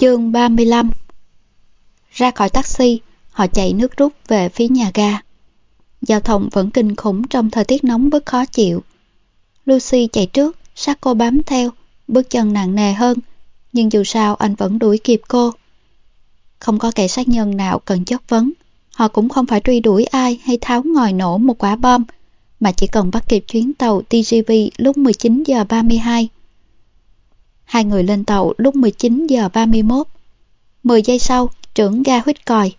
Chương 35 Ra khỏi taxi, họ chạy nước rút về phía nhà ga. Giao thông vẫn kinh khủng trong thời tiết nóng bức khó chịu. Lucy chạy trước, sát cô bám theo, bước chân nặng nề hơn, nhưng dù sao anh vẫn đuổi kịp cô. Không có kẻ sát nhân nào cần chất vấn, họ cũng không phải truy đuổi ai hay tháo ngòi nổ một quả bom, mà chỉ cần bắt kịp chuyến tàu TGV lúc 19 giờ 32. Hai người lên tàu lúc 19 giờ 31. 10 giây sau, trưởng ga huyết còi.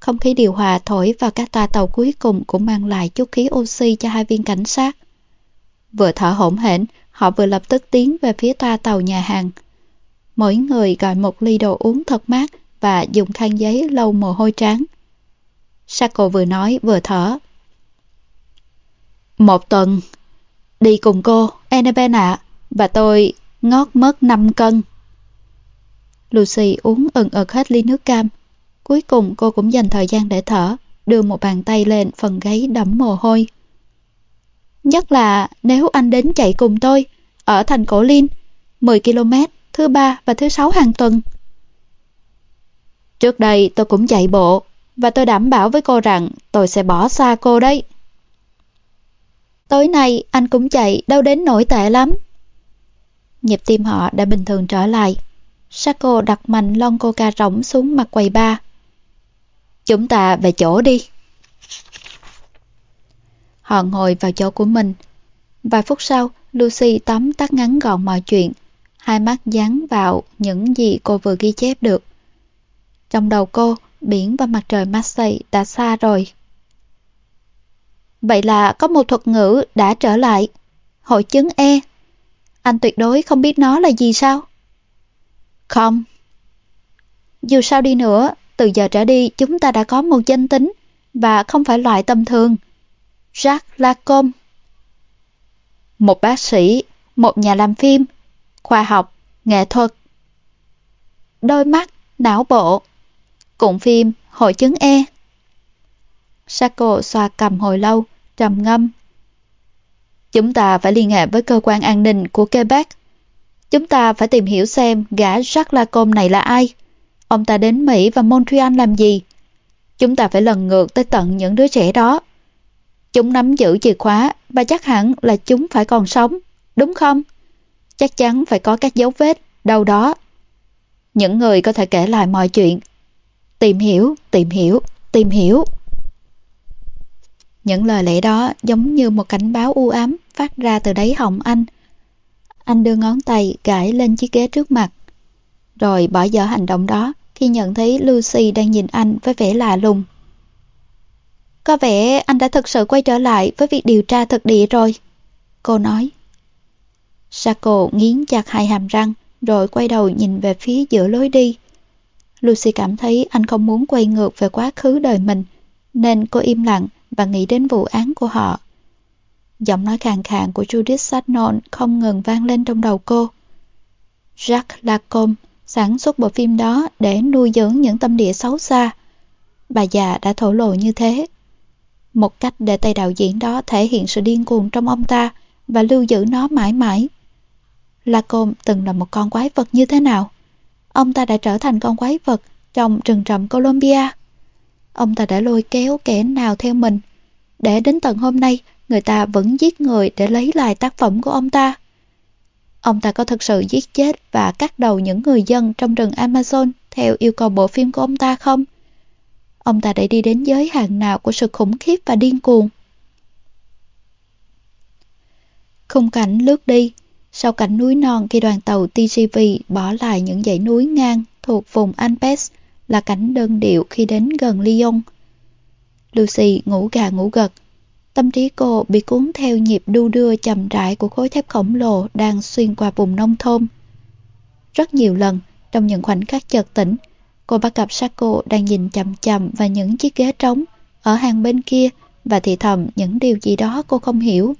Không khí điều hòa thổi vào các toa tàu cuối cùng cũng mang lại chút khí oxy cho hai viên cảnh sát. Vừa thở hổn hển, họ vừa lập tức tiến về phía toa tàu nhà hàng. Mỗi người gọi một ly đồ uống thật mát và dùng khăn giấy lau mồ hôi trán. Sako vừa nói vừa thở. Một tuần. Đi cùng cô, Annabelle ạ. và tôi ngót mất 5 cân. Lucy uống ừng ực hết ly nước cam. Cuối cùng cô cũng dành thời gian để thở, đưa một bàn tay lên phần gáy đẫm mồ hôi. Nhất là nếu anh đến chạy cùng tôi, ở thành Cổ Linh, 10 km, thứ ba và thứ sáu hàng tuần. Trước đây tôi cũng chạy bộ, và tôi đảm bảo với cô rằng tôi sẽ bỏ xa cô đấy. Tối nay anh cũng chạy đâu đến nổi tệ lắm. Nhịp tim họ đã bình thường trở lại. Sako đặt mạnh lon coca rỗng xuống mặt quầy ba. Chúng ta về chỗ đi. Họ ngồi vào chỗ của mình. Vài phút sau, Lucy tóm tắt ngắn gọn mọi chuyện, hai mắt dán vào những gì cô vừa ghi chép được. Trong đầu cô, biển và mặt trời Marseille đã xa rồi. Vậy là có một thuật ngữ đã trở lại. Hội chứng E. Anh tuyệt đối không biết nó là gì sao? Không. Dù sao đi nữa, từ giờ trở đi chúng ta đã có một danh tính và không phải loại tầm thường. Jacques Lacombe. Một bác sĩ, một nhà làm phim, khoa học, nghệ thuật. Đôi mắt, não bộ, Cụm phim Hội chứng E Sako xoa cầm hồi lâu, trầm ngâm. Chúng ta phải liên hệ với cơ quan an ninh của Quebec. Chúng ta phải tìm hiểu xem gã Jacques Lacombe này là ai. Ông ta đến Mỹ và Montreal làm gì? Chúng ta phải lần ngược tới tận những đứa trẻ đó. Chúng nắm giữ chìa khóa và chắc hẳn là chúng phải còn sống, đúng không? Chắc chắn phải có các dấu vết đâu đó. Những người có thể kể lại mọi chuyện Tìm hiểu, tìm hiểu, tìm hiểu. Những lời lẽ đó giống như một cảnh báo u ám phát ra từ đáy họng anh. Anh đưa ngón tay gãi lên chiếc ghế trước mặt. Rồi bỏ dở hành động đó khi nhận thấy Lucy đang nhìn anh với vẻ lạ lùng. Có vẻ anh đã thực sự quay trở lại với việc điều tra thực địa rồi. Cô nói. Sako nghiến chặt hai hàm răng rồi quay đầu nhìn về phía giữa lối đi. Lucy cảm thấy anh không muốn quay ngược về quá khứ đời mình, nên cô im lặng và nghĩ đến vụ án của họ. Giọng nói khàn khàn của Judith Sagnon không ngừng vang lên trong đầu cô. Jacques Lacombe sản xuất bộ phim đó để nuôi dưỡng những tâm địa xấu xa. Bà già đã thổ lộ như thế. Một cách để tay đạo diễn đó thể hiện sự điên cuồng trong ông ta và lưu giữ nó mãi mãi. Lacombe từng là một con quái vật như thế nào? ông ta đã trở thành con quái vật trong rừng rậm Colombia. Ông ta đã lôi kéo kẻ nào theo mình, để đến tận hôm nay người ta vẫn giết người để lấy lại tác phẩm của ông ta. Ông ta có thực sự giết chết và cắt đầu những người dân trong rừng Amazon theo yêu cầu bộ phim của ông ta không? Ông ta đã đi đến giới hạn nào của sự khủng khiếp và điên cuồng? Khung cảnh lướt đi, sau cảnh núi non khi đoàn tàu TGV bỏ lại những dãy núi ngang thuộc vùng Alpes là cảnh đơn điệu khi đến gần Lyon. Lucy ngủ gà ngủ gật. Tâm trí cô bị cuốn theo nhịp đu đưa chậm rãi của khối thép khổng lồ đang xuyên qua vùng nông thôn. Rất nhiều lần, trong những khoảnh khắc chợt tỉnh, cô bắt gặp Sako đang nhìn chậm chậm vào những chiếc ghế trống ở hàng bên kia và thì thầm những điều gì đó cô không hiểu.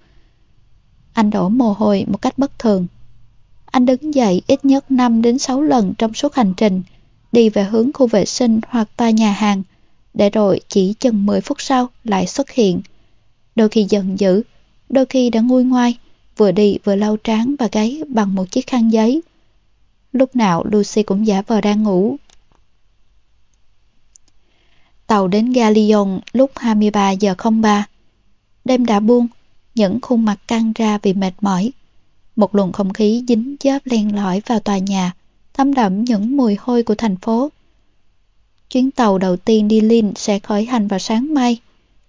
Anh đổ mồ hôi một cách bất thường. Anh đứng dậy ít nhất 5 đến 6 lần trong suốt hành trình, đi về hướng khu vệ sinh hoặc tòa nhà hàng, để rồi chỉ chừng 10 phút sau lại xuất hiện. Đôi khi giận dữ, đôi khi đã nguôi ngoai, vừa đi vừa lau trán và gáy bằng một chiếc khăn giấy. Lúc nào Lucy cũng giả vờ đang ngủ. Tàu đến ga Lyon lúc 23 giờ 03. Đêm đã buông, những khuôn mặt căng ra vì mệt mỏi. Một luồng không khí dính chớp len lỏi vào tòa nhà, thấm đậm những mùi hôi của thành phố. Chuyến tàu đầu tiên đi Lin sẽ khởi hành vào sáng mai,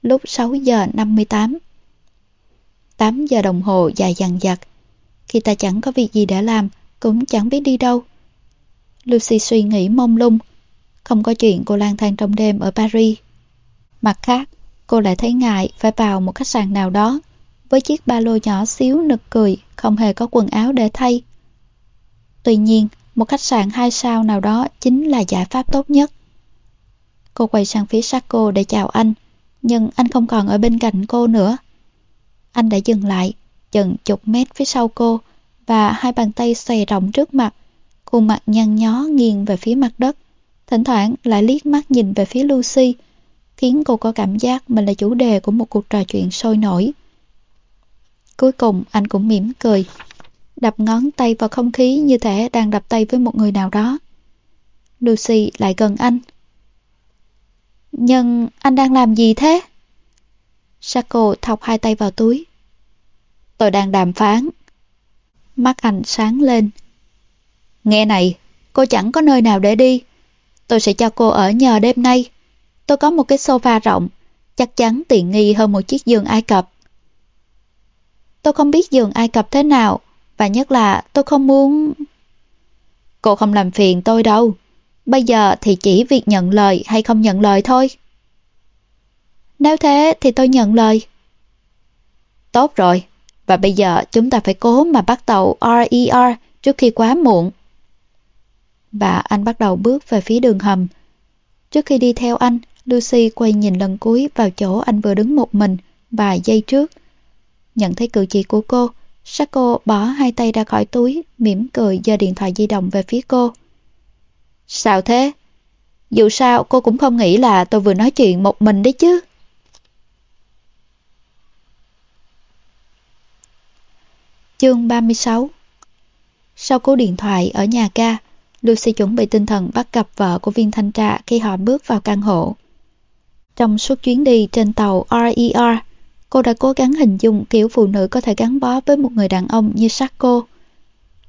lúc 6 giờ 58. 8 giờ đồng hồ dài dằn dặc. Khi ta chẳng có việc gì để làm, cũng chẳng biết đi đâu. Lucy suy nghĩ mông lung, không có chuyện cô lang thang trong đêm ở Paris. Mặt khác, cô lại thấy ngại phải vào một khách sạn nào đó với chiếc ba lô nhỏ xíu nực cười, không hề có quần áo để thay. Tuy nhiên, một khách sạn hai sao nào đó chính là giải pháp tốt nhất. Cô quay sang phía Sarko để chào anh, nhưng anh không còn ở bên cạnh cô nữa. Anh đã dừng lại, chừng chục mét phía sau cô và hai bàn tay xòe rộng trước mặt, khuôn mặt nhăn nhó nghiêng về phía mặt đất. Thỉnh thoảng lại liếc mắt nhìn về phía Lucy, khiến cô có cảm giác mình là chủ đề của một cuộc trò chuyện sôi nổi. Cuối cùng anh cũng mỉm cười, đập ngón tay vào không khí như thể đang đập tay với một người nào đó. Lucy lại gần anh. Nhưng anh đang làm gì thế? Sako thọc hai tay vào túi. Tôi đang đàm phán. Mắt anh sáng lên. Nghe này, cô chẳng có nơi nào để đi. Tôi sẽ cho cô ở nhờ đêm nay. Tôi có một cái sofa rộng, chắc chắn tiện nghi hơn một chiếc giường Ai Cập. Tôi không biết giường Ai Cập thế nào, và nhất là tôi không muốn... Cô không làm phiền tôi đâu. Bây giờ thì chỉ việc nhận lời hay không nhận lời thôi. Nếu thế thì tôi nhận lời. Tốt rồi, và bây giờ chúng ta phải cố mà bắt tàu RER e trước khi quá muộn. Và anh bắt đầu bước về phía đường hầm. Trước khi đi theo anh, Lucy quay nhìn lần cuối vào chỗ anh vừa đứng một mình vài giây trước. Nhận thấy cử chỉ của cô, Sako bỏ hai tay ra khỏi túi, mỉm cười giơ điện thoại di động về phía cô. Sao thế? Dù sao cô cũng không nghĩ là tôi vừa nói chuyện một mình đấy chứ. Chương 36 Sau cú điện thoại ở nhà ca, Lucy chuẩn bị tinh thần bắt gặp vợ của viên thanh tra khi họ bước vào căn hộ. Trong suốt chuyến đi trên tàu RER, cô đã cố gắng hình dung kiểu phụ nữ có thể gắn bó với một người đàn ông như Sacco.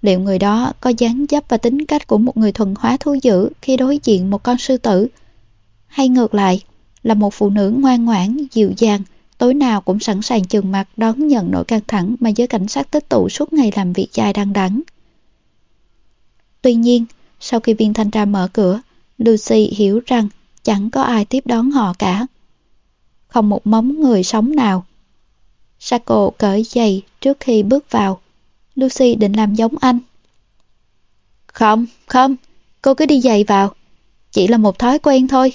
Liệu người đó có dáng dấp và tính cách của một người thuần hóa thú dữ khi đối diện một con sư tử? Hay ngược lại, là một phụ nữ ngoan ngoãn, dịu dàng, tối nào cũng sẵn sàng chừng mặt đón nhận nỗi căng thẳng mà giới cảnh sát tích tụ suốt ngày làm việc dài đăng đẳng. Tuy nhiên, sau khi viên thanh tra mở cửa, Lucy hiểu rằng chẳng có ai tiếp đón họ cả. Không một móng người sống nào. Sako cởi giày trước khi bước vào. Lucy định làm giống anh. Không, không, cô cứ đi giày vào. Chỉ là một thói quen thôi.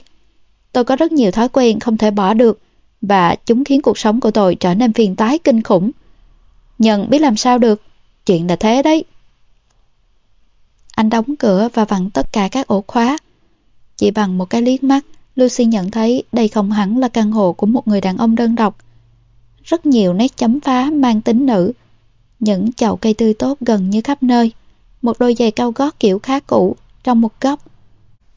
Tôi có rất nhiều thói quen không thể bỏ được và chúng khiến cuộc sống của tôi trở nên phiền tái kinh khủng. Nhận biết làm sao được, chuyện là thế đấy. Anh đóng cửa và vặn tất cả các ổ khóa. Chỉ bằng một cái liếc mắt, Lucy nhận thấy đây không hẳn là căn hộ của một người đàn ông đơn độc. Rất nhiều nét chấm phá mang tính nữ. Những chậu cây tươi tốt gần như khắp nơi. Một đôi giày cao gót kiểu khá cũ trong một góc.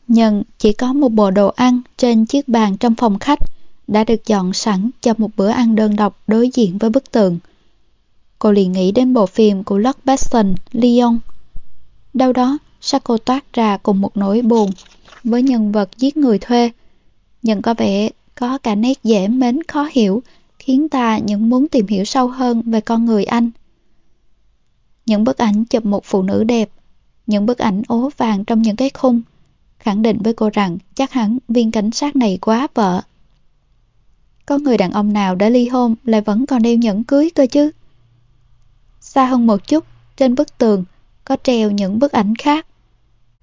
Nhưng chỉ có một bộ đồ ăn trên chiếc bàn trong phòng khách đã được dọn sẵn cho một bữa ăn đơn độc đối diện với bức tường. Cô liền nghĩ đến bộ phim của Lord Besson, Lyon. Đâu đó, Sako toát ra cùng một nỗi buồn với nhân vật giết người thuê. Nhưng có vẻ có cả nét dễ mến khó hiểu, khiến ta những muốn tìm hiểu sâu hơn về con người anh. Những bức ảnh chụp một phụ nữ đẹp, những bức ảnh ố vàng trong những cái khung, khẳng định với cô rằng chắc hẳn viên cảnh sát này quá vợ. Có người đàn ông nào đã ly hôn lại vẫn còn đeo nhẫn cưới cơ chứ? Xa hơn một chút, trên bức tường có treo những bức ảnh khác.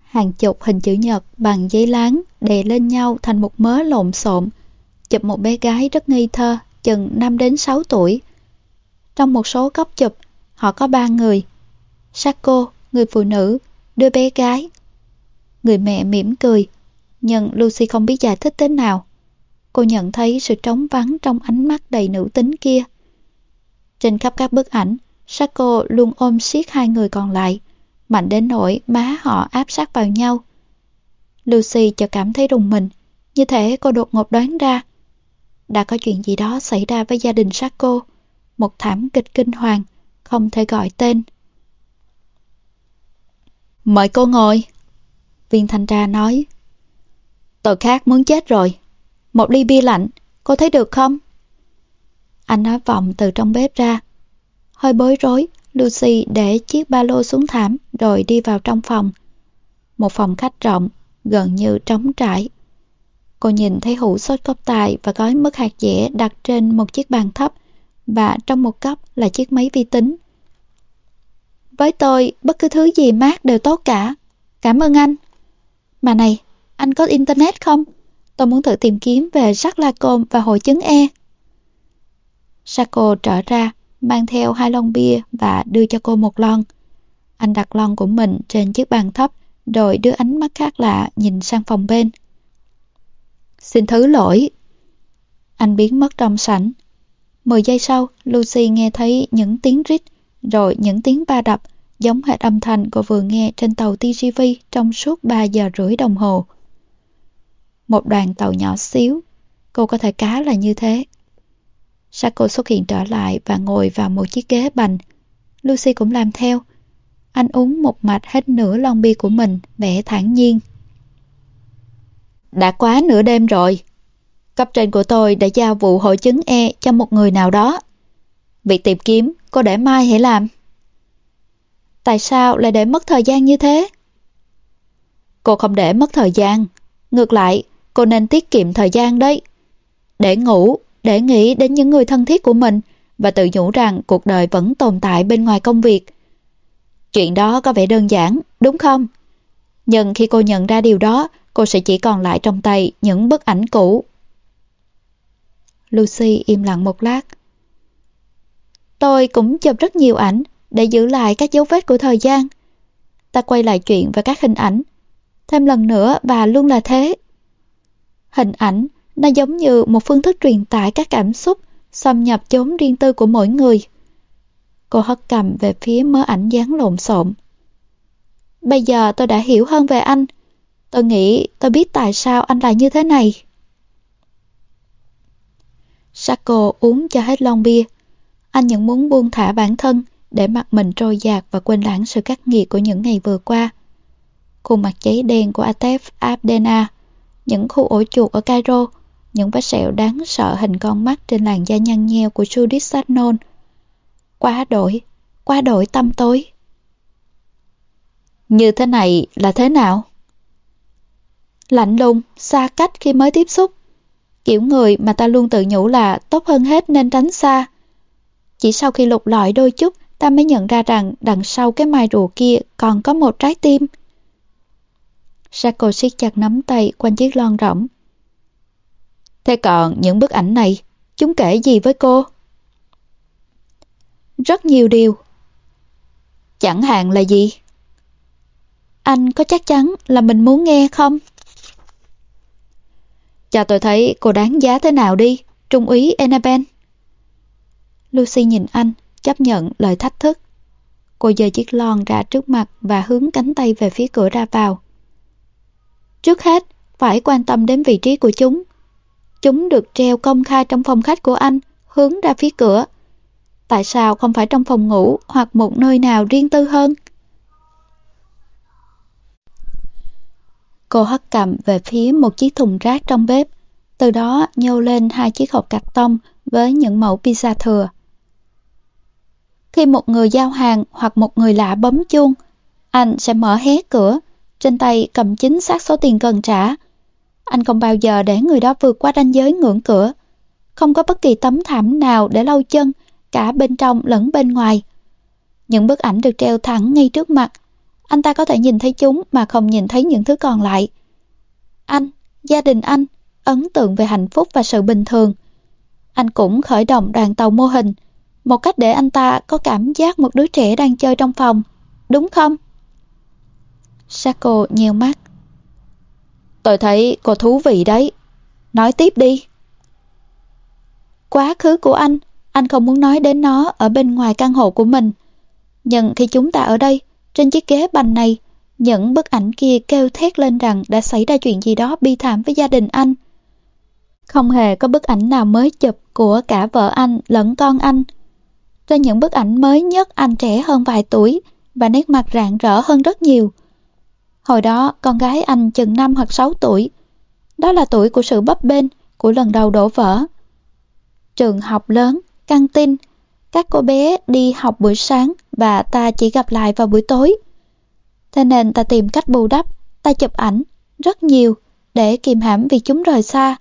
Hàng chục hình chữ nhật bằng giấy láng đè lên nhau thành một mớ lộn xộn, chụp một bé gái rất ngây thơ, chừng 5 đến 6 tuổi. Trong một số góc chụp, họ có ba người. Sako, người phụ nữ, đứa bé gái. Người mẹ mỉm cười, nhưng Lucy không biết giải thích thế nào. Cô nhận thấy sự trống vắng trong ánh mắt đầy nữ tính kia. Trên khắp các bức ảnh, Sako luôn ôm siết hai người còn lại, mạnh đến nỗi má họ áp sát vào nhau. Lucy chợt cảm thấy rùng mình, như thể cô đột ngột đoán ra. Đã có chuyện gì đó xảy ra với gia đình Sako, một thảm kịch kinh hoàng, không thể gọi tên. Mời cô ngồi. Viên thanh tra nói. Tôi khác muốn chết rồi. Một ly bia lạnh, cô thấy được không? Anh nói vọng từ trong bếp ra. Hơi bối rối, Lucy để chiếc ba lô xuống thảm rồi đi vào trong phòng. Một phòng khách rộng, gần như trống trải. Cô nhìn thấy hũ sốt cốc tài và gói mứt hạt dẻ đặt trên một chiếc bàn thấp và trong một góc là chiếc máy vi tính. Với tôi, bất cứ thứ gì mát đều tốt cả. Cảm ơn anh. Mà này, anh có internet không? Tôi muốn thử tìm kiếm về Jacques và hội chứng E. Sako trở ra, mang theo hai lon bia và đưa cho cô một lon. Anh đặt lon của mình trên chiếc bàn thấp, rồi đưa ánh mắt khác lạ nhìn sang phòng bên. Xin thứ lỗi. Anh biến mất trong sảnh. Mười giây sau, Lucy nghe thấy những tiếng rít, rồi những tiếng ba đập, giống hệt âm thanh cô vừa nghe trên tàu TGV trong suốt 3 giờ rưỡi đồng hồ. Một đoàn tàu nhỏ xíu, cô có thể cá là như thế. Sako xuất hiện trở lại và ngồi vào một chiếc ghế bành. Lucy cũng làm theo. Anh uống một mạch hết nửa lon bia của mình, vẻ thản nhiên. Đã quá nửa đêm rồi. Cấp trên của tôi đã giao vụ hội chứng E cho một người nào đó. Việc tìm kiếm, cô để mai hãy làm. Tại sao lại để mất thời gian như thế? Cô không để mất thời gian. Ngược lại, cô nên tiết kiệm thời gian đấy. Để ngủ, để nghĩ đến những người thân thiết của mình và tự nhủ rằng cuộc đời vẫn tồn tại bên ngoài công việc. Chuyện đó có vẻ đơn giản, đúng không? Nhưng khi cô nhận ra điều đó, cô sẽ chỉ còn lại trong tay những bức ảnh cũ. Lucy im lặng một lát. Tôi cũng chụp rất nhiều ảnh để giữ lại các dấu vết của thời gian. Ta quay lại chuyện và các hình ảnh. Thêm lần nữa và luôn là thế. Hình ảnh nó giống như một phương thức truyền tải các cảm xúc xâm nhập chốn riêng tư của mỗi người. Cô hất cầm về phía mớ ảnh dáng lộn xộn. Bây giờ tôi đã hiểu hơn về anh. Tôi nghĩ tôi biết tại sao anh lại như thế này. Sako uống cho hết lon bia. Anh vẫn muốn buông thả bản thân để mặt mình trôi dạt và quên lãng sự khắc nghiệt của những ngày vừa qua. Khuôn mặt cháy đen của Atef Abdena, những khu ổ chuột ở Cairo, những vết sẹo đáng sợ hình con mắt trên làn da nhăn nheo của Judith Sagnon. Quá đổi, quá đổi tâm tối. Như thế này là thế nào? Lạnh lùng, xa cách khi mới tiếp xúc. Kiểu người mà ta luôn tự nhủ là tốt hơn hết nên tránh xa. Chỉ sau khi lục lọi đôi chút, ta mới nhận ra rằng đằng sau cái mai rùa kia còn có một trái tim. Sako siết chặt nắm tay quanh chiếc lon rỗng. Thế còn những bức ảnh này, chúng kể gì với cô? Rất nhiều điều. Chẳng hạn là gì? Anh có chắc chắn là mình muốn nghe không? Cho tôi thấy cô đáng giá thế nào đi, Trung úy Annabelle. Lucy nhìn anh, chấp nhận lời thách thức. Cô giơ chiếc lon ra trước mặt và hướng cánh tay về phía cửa ra vào. Trước hết, phải quan tâm đến vị trí của chúng. Chúng được treo công khai trong phòng khách của anh, hướng ra phía cửa. Tại sao không phải trong phòng ngủ hoặc một nơi nào riêng tư hơn? Cô hất cầm về phía một chiếc thùng rác trong bếp, từ đó nhô lên hai chiếc hộp cạch tông với những mẫu pizza thừa. Khi một người giao hàng hoặc một người lạ bấm chuông, anh sẽ mở hé cửa, trên tay cầm chính xác số tiền cần trả. Anh không bao giờ để người đó vượt qua ranh giới ngưỡng cửa. Không có bất kỳ tấm thảm nào để lau chân, cả bên trong lẫn bên ngoài. Những bức ảnh được treo thẳng ngay trước mặt. Anh ta có thể nhìn thấy chúng mà không nhìn thấy những thứ còn lại. Anh, gia đình anh, ấn tượng về hạnh phúc và sự bình thường. Anh cũng khởi động đoàn tàu mô hình, một cách để anh ta có cảm giác một đứa trẻ đang chơi trong phòng, đúng không? Sako nheo mắt. Tôi thấy cô thú vị đấy. Nói tiếp đi. Quá khứ của anh, anh không muốn nói đến nó ở bên ngoài căn hộ của mình. Nhưng khi chúng ta ở đây, trên chiếc ghế bành này, những bức ảnh kia kêu thét lên rằng đã xảy ra chuyện gì đó bi thảm với gia đình anh. Không hề có bức ảnh nào mới chụp của cả vợ anh lẫn con anh. Trên những bức ảnh mới nhất anh trẻ hơn vài tuổi và nét mặt rạng rỡ hơn rất nhiều. Hồi đó con gái anh chừng 5 hoặc 6 tuổi. Đó là tuổi của sự bấp bênh, của lần đầu đổ vỡ. Trường học lớn, căng tin, các cô bé đi học buổi sáng và ta chỉ gặp lại vào buổi tối. Thế nên ta tìm cách bù đắp, ta chụp ảnh, rất nhiều, để kìm hãm vì chúng rời xa.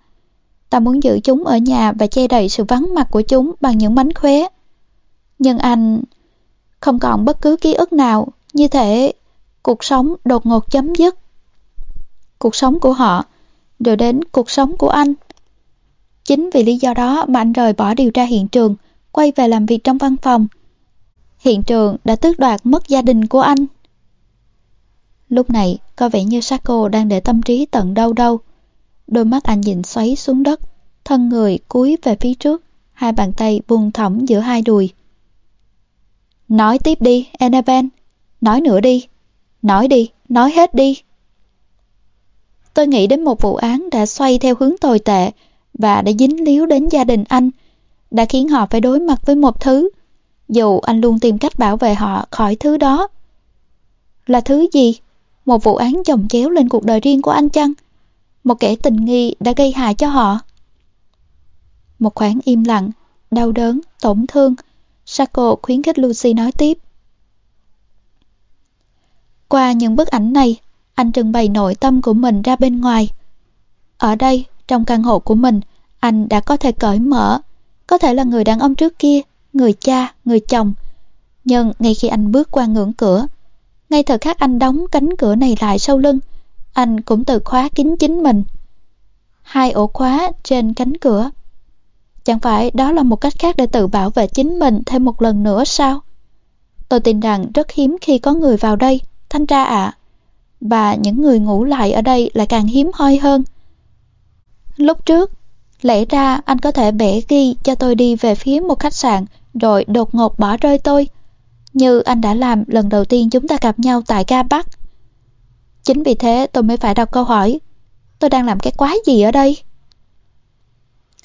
Ta muốn giữ chúng ở nhà và che đậy sự vắng mặt của chúng bằng những mánh khóe. Nhưng anh không còn bất cứ ký ức nào, như thể cuộc sống đột ngột chấm dứt. Cuộc sống của họ đều đến cuộc sống của anh. Chính vì lý do đó mà anh rời bỏ điều tra hiện trường, quay về làm việc trong văn phòng. Hiện trường đã tước đoạt mất gia đình của anh. Lúc này, có vẻ như Sako đang để tâm trí tận đâu đâu. Đôi mắt anh nhìn xoáy xuống đất, thân người cúi về phía trước, hai bàn tay buông thõng giữa hai đùi. Nói tiếp đi, Annabelle. Nói nữa đi. Nói đi, nói hết đi. Tôi nghĩ đến một vụ án đã xoay theo hướng tồi tệ và đã dính líu đến gia đình anh, đã khiến họ phải đối mặt với một thứ, dù anh luôn tìm cách bảo vệ họ khỏi thứ đó. Là thứ gì? Một vụ án chồng chéo lên cuộc đời riêng của anh chăng? Một kẻ tình nghi đã gây hại cho họ? Một khoảng im lặng, đau đớn, tổn thương, Sako khuyến khích Lucy nói tiếp. Qua những bức ảnh này, anh trưng bày nội tâm của mình ra bên ngoài. Ở đây, trong căn hộ của mình, anh đã có thể cởi mở, có thể là người đàn ông trước kia, người cha, người chồng. Nhưng ngay khi anh bước qua ngưỡng cửa, ngay thời khắc anh đóng cánh cửa này lại sau lưng, anh cũng tự khóa kín chính mình. Hai ổ khóa trên cánh cửa. Chẳng phải đó là một cách khác để tự bảo vệ chính mình thêm một lần nữa sao? Tôi tin rằng rất hiếm khi có người vào đây, thanh tra ạ. Và những người ngủ lại ở đây lại càng hiếm hoi hơn. Lúc trước, lẽ ra anh có thể bẻ ghi cho tôi đi về phía một khách sạn rồi đột ngột bỏ rơi tôi như anh đã làm lần đầu tiên chúng ta gặp nhau tại ga Bắc. Chính vì thế tôi mới phải đọc câu hỏi, tôi đang làm cái quái gì ở đây?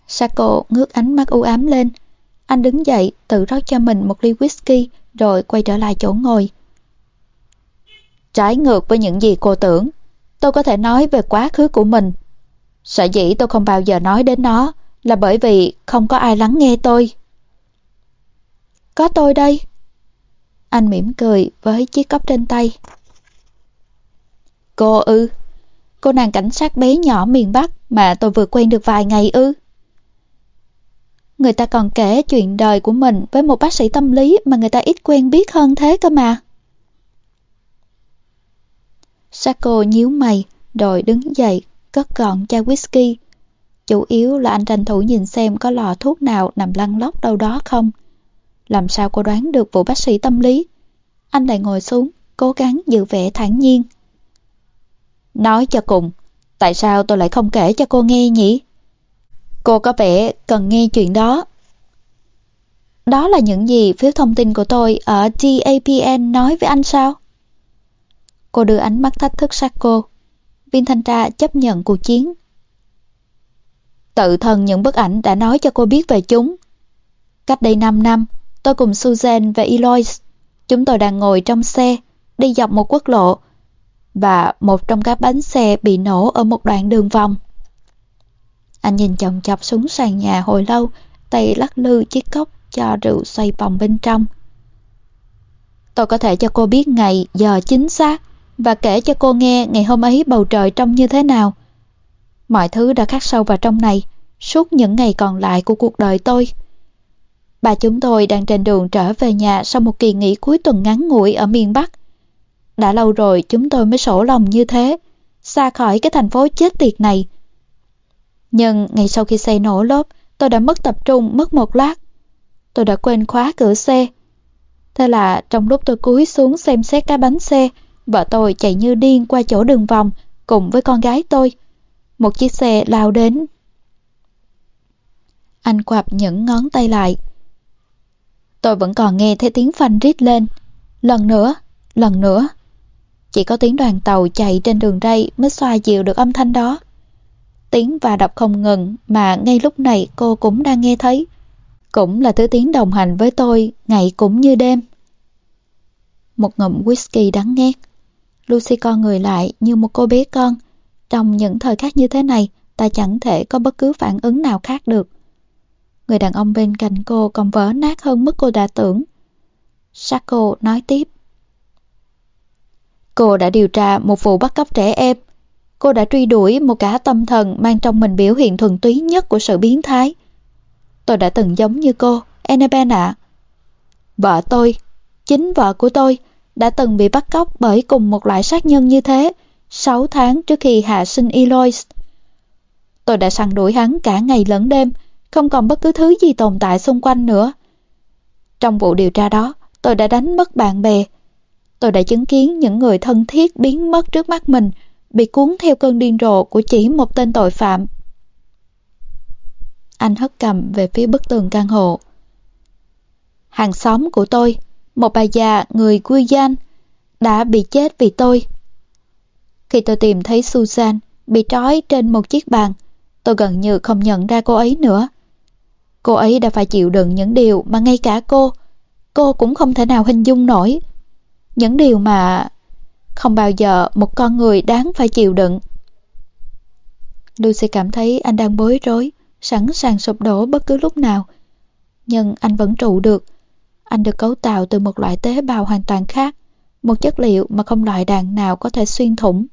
Sako ngước ánh mắt u ám lên. Anh đứng dậy, tự rót cho mình một ly whisky, rồi quay trở lại chỗ ngồi. Trái ngược với những gì cô tưởng, tôi có thể nói về quá khứ của mình. Sợ dĩ tôi không bao giờ nói đến nó là bởi vì không có ai lắng nghe tôi. Có tôi đây. Anh mỉm cười với chiếc cốc trên tay. Cô ư? Cô nàng cảnh sát bé nhỏ miền Bắc mà tôi vừa quen được vài ngày ư? Người ta còn kể chuyện đời của mình với một bác sĩ tâm lý mà người ta ít quen biết hơn thế cơ mà. Sako nhíu mày, rồi đứng dậy, cất gọn chai whisky. Chủ yếu là anh tranh thủ nhìn xem có lọ thuốc nào nằm lăn lóc đâu đó không. Làm sao cô đoán được vụ bác sĩ tâm lý? Anh lại ngồi xuống, cố gắng giữ vẻ thản nhiên. Nói cho cùng, tại sao tôi lại không kể cho cô nghe nhỉ? Cô có vẻ cần nghe chuyện đó. Đó là những gì phiếu thông tin của tôi ở TAPN nói với anh sao? Cô đưa ánh mắt thách thức sát cô. Viên thanh tra chấp nhận cuộc chiến. Tự thân những bức ảnh đã nói cho cô biết về chúng. Cách đây 5 năm, tôi cùng Susan và Eloise, chúng tôi đang ngồi trong xe, đi dọc một quốc lộ, và một trong các bánh xe bị nổ ở một đoạn đường vòng. Anh nhìn chồng chọc xuống sàn nhà hồi lâu, tay lắc lư chiếc cốc cho rượu xoay vòng bên trong. Tôi có thể cho cô biết ngày, giờ chính xác và kể cho cô nghe ngày hôm ấy bầu trời trông như thế nào. Mọi thứ đã khắc sâu vào trong này suốt những ngày còn lại của cuộc đời tôi. Bà chúng tôi đang trên đường trở về nhà sau một kỳ nghỉ cuối tuần ngắn ngủi ở miền Bắc. Đã lâu rồi chúng tôi mới sổ lòng như thế, xa khỏi cái thành phố chết tiệt này. Nhưng ngay sau khi xe nổ lốp, tôi đã mất tập trung mất một lát. Tôi đã quên khóa cửa xe. Thế là trong lúc tôi cúi xuống xem xét cái bánh xe, vợ tôi chạy như điên qua chỗ đường vòng cùng với con gái tôi. Một chiếc xe lao đến. Anh quạp những ngón tay lại. Tôi vẫn còn nghe thấy tiếng phanh rít lên. Lần nữa, lần nữa. Chỉ có tiếng đoàn tàu chạy trên đường ray mới xoa dịu được âm thanh đó. Tiếng và đập không ngừng mà ngay lúc này cô cũng đang nghe thấy. Cũng là thứ tiếng đồng hành với tôi ngày cũng như đêm. Một ngụm whisky đắng nghét. Lucy con người lại như một cô bé con. Trong những thời khắc như thế này, ta chẳng thể có bất cứ phản ứng nào khác được. Người đàn ông bên cạnh cô còn vỡ nát hơn mức cô đã tưởng. Sako nói tiếp. Cô đã điều tra một vụ bắt cóc trẻ em. Cô đã truy đuổi một cả tâm thần mang trong mình biểu hiện thuần túy nhất của sự biến thái. Tôi đã từng giống như cô, Annabelle ạ. Vợ tôi, chính vợ của tôi, đã từng bị bắt cóc bởi cùng một loại sát nhân như thế 6 tháng trước khi hạ sinh Eloise. Tôi đã săn đuổi hắn cả ngày lẫn đêm, không còn bất cứ thứ gì tồn tại xung quanh nữa. Trong vụ điều tra đó, tôi đã đánh mất bạn bè. Tôi đã chứng kiến những người thân thiết biến mất trước mắt mình, bị cuốn theo cơn điên rồ của chỉ một tên tội phạm. Anh hất cầm về phía bức tường căn hộ. Hàng xóm của tôi, một bà già người Guyane, đã bị chết vì tôi. Khi tôi tìm thấy Susan bị trói trên một chiếc bàn, tôi gần như không nhận ra cô ấy nữa. Cô ấy đã phải chịu đựng những điều mà ngay cả cô, cô cũng không thể nào hình dung nổi. Những điều mà không bao giờ một con người đáng phải chịu đựng. Lucy cảm thấy anh đang bối rối, sẵn sàng sụp đổ bất cứ lúc nào. Nhưng anh vẫn trụ được. Anh được cấu tạo từ một loại tế bào hoàn toàn khác, một chất liệu mà không loại đạn nào có thể xuyên thủng.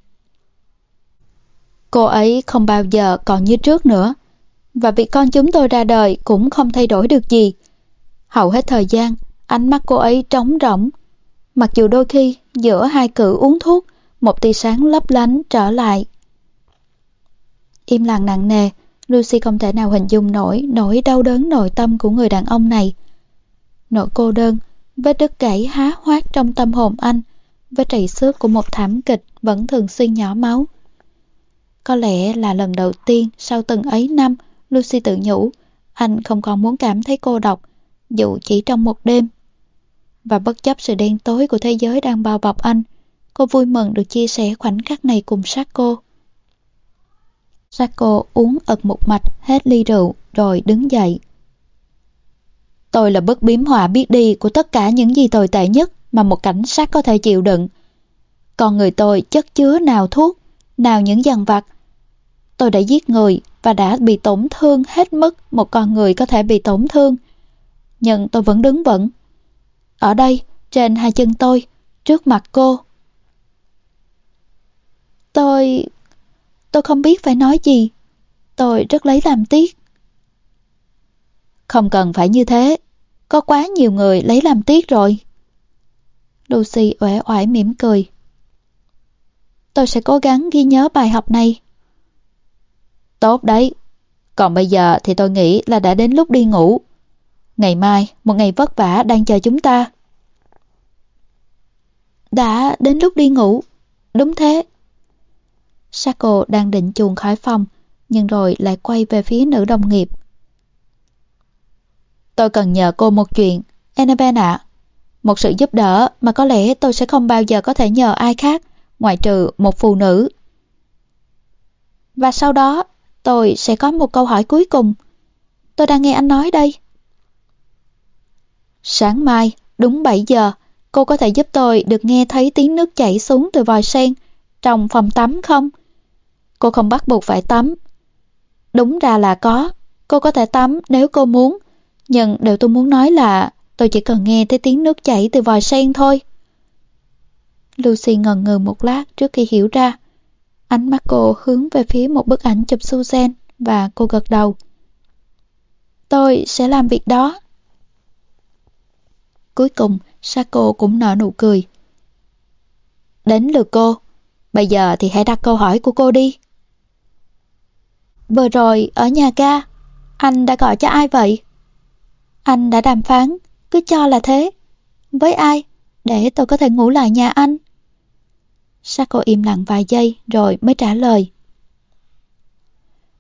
Cô ấy không bao giờ còn như trước nữa. Và việc con chúng tôi ra đời cũng không thay đổi được gì. Hầu hết thời gian, ánh mắt cô ấy trống rỗng. Mặc dù đôi khi, giữa hai cử uống thuốc, một tia sáng lấp lánh trở lại. Im lặng nặng nề, Lucy không thể nào hình dung nổi nỗi đau đớn nội tâm của người đàn ông này. Nỗi cô đơn, vết đứt gãy há hoát trong tâm hồn anh, vết trầy xước của một thảm kịch vẫn thường xuyên nhỏ máu. Có lẽ là lần đầu tiên sau từng ấy năm, Lucy tự nhủ, anh không còn muốn cảm thấy cô độc, dù chỉ trong một đêm. Và bất chấp sự đen tối của thế giới đang bao bọc anh, cô vui mừng được chia sẻ khoảnh khắc này cùng Sako. Sako uống ật một mạch hết ly rượu rồi đứng dậy. Tôi là bức biếm họa biết đi của tất cả những gì tồi tệ nhất mà một cảnh sát có thể chịu đựng. Còn người tôi chất chứa nào thuốc, nào những dằn vặt. Tôi đã giết người và đã bị tổn thương hết mức một con người có thể bị tổn thương. Nhưng tôi vẫn đứng vững. Ở đây, trên hai chân tôi, trước mặt cô. Tôi... tôi không biết phải nói gì. Tôi rất lấy làm tiếc. Không cần phải như thế. Có quá nhiều người lấy làm tiếc rồi. Lucy uể oải mỉm cười. Tôi sẽ cố gắng ghi nhớ bài học này. Tốt đấy. Còn bây giờ thì tôi nghĩ là đã đến lúc đi ngủ. Ngày mai, một ngày vất vả đang chờ chúng ta. Đã đến lúc đi ngủ. Đúng thế. Sako đang định chuồn khỏi phòng, nhưng rồi lại quay về phía nữ đồng nghiệp. Tôi cần nhờ cô một chuyện, Annabelle ạ. Một sự giúp đỡ mà có lẽ tôi sẽ không bao giờ có thể nhờ ai khác, ngoại trừ một phụ nữ. Và sau đó, tôi sẽ có một câu hỏi cuối cùng. Tôi đang nghe anh nói đây. Sáng mai, đúng 7 giờ, cô có thể giúp tôi được nghe thấy tiếng nước chảy xuống từ vòi sen trong phòng tắm không? Cô không bắt buộc phải tắm. Đúng ra là có, cô có thể tắm nếu cô muốn, nhưng điều tôi muốn nói là tôi chỉ cần nghe thấy tiếng nước chảy từ vòi sen thôi. Lucy ngần ngừ một lát trước khi hiểu ra. Ánh mắt cô hướng về phía một bức ảnh chụp Susan và cô gật đầu. Tôi sẽ làm việc đó. Cuối cùng, Sako cũng nở nụ cười. Đến lượt cô. Bây giờ thì hãy đặt câu hỏi của cô đi. Vừa rồi, ở nhà ga, anh đã gọi cho ai vậy? Anh đã đàm phán, cứ cho là thế. Với ai? Để tôi có thể ngủ lại nhà anh. Sako im lặng vài giây rồi mới trả lời.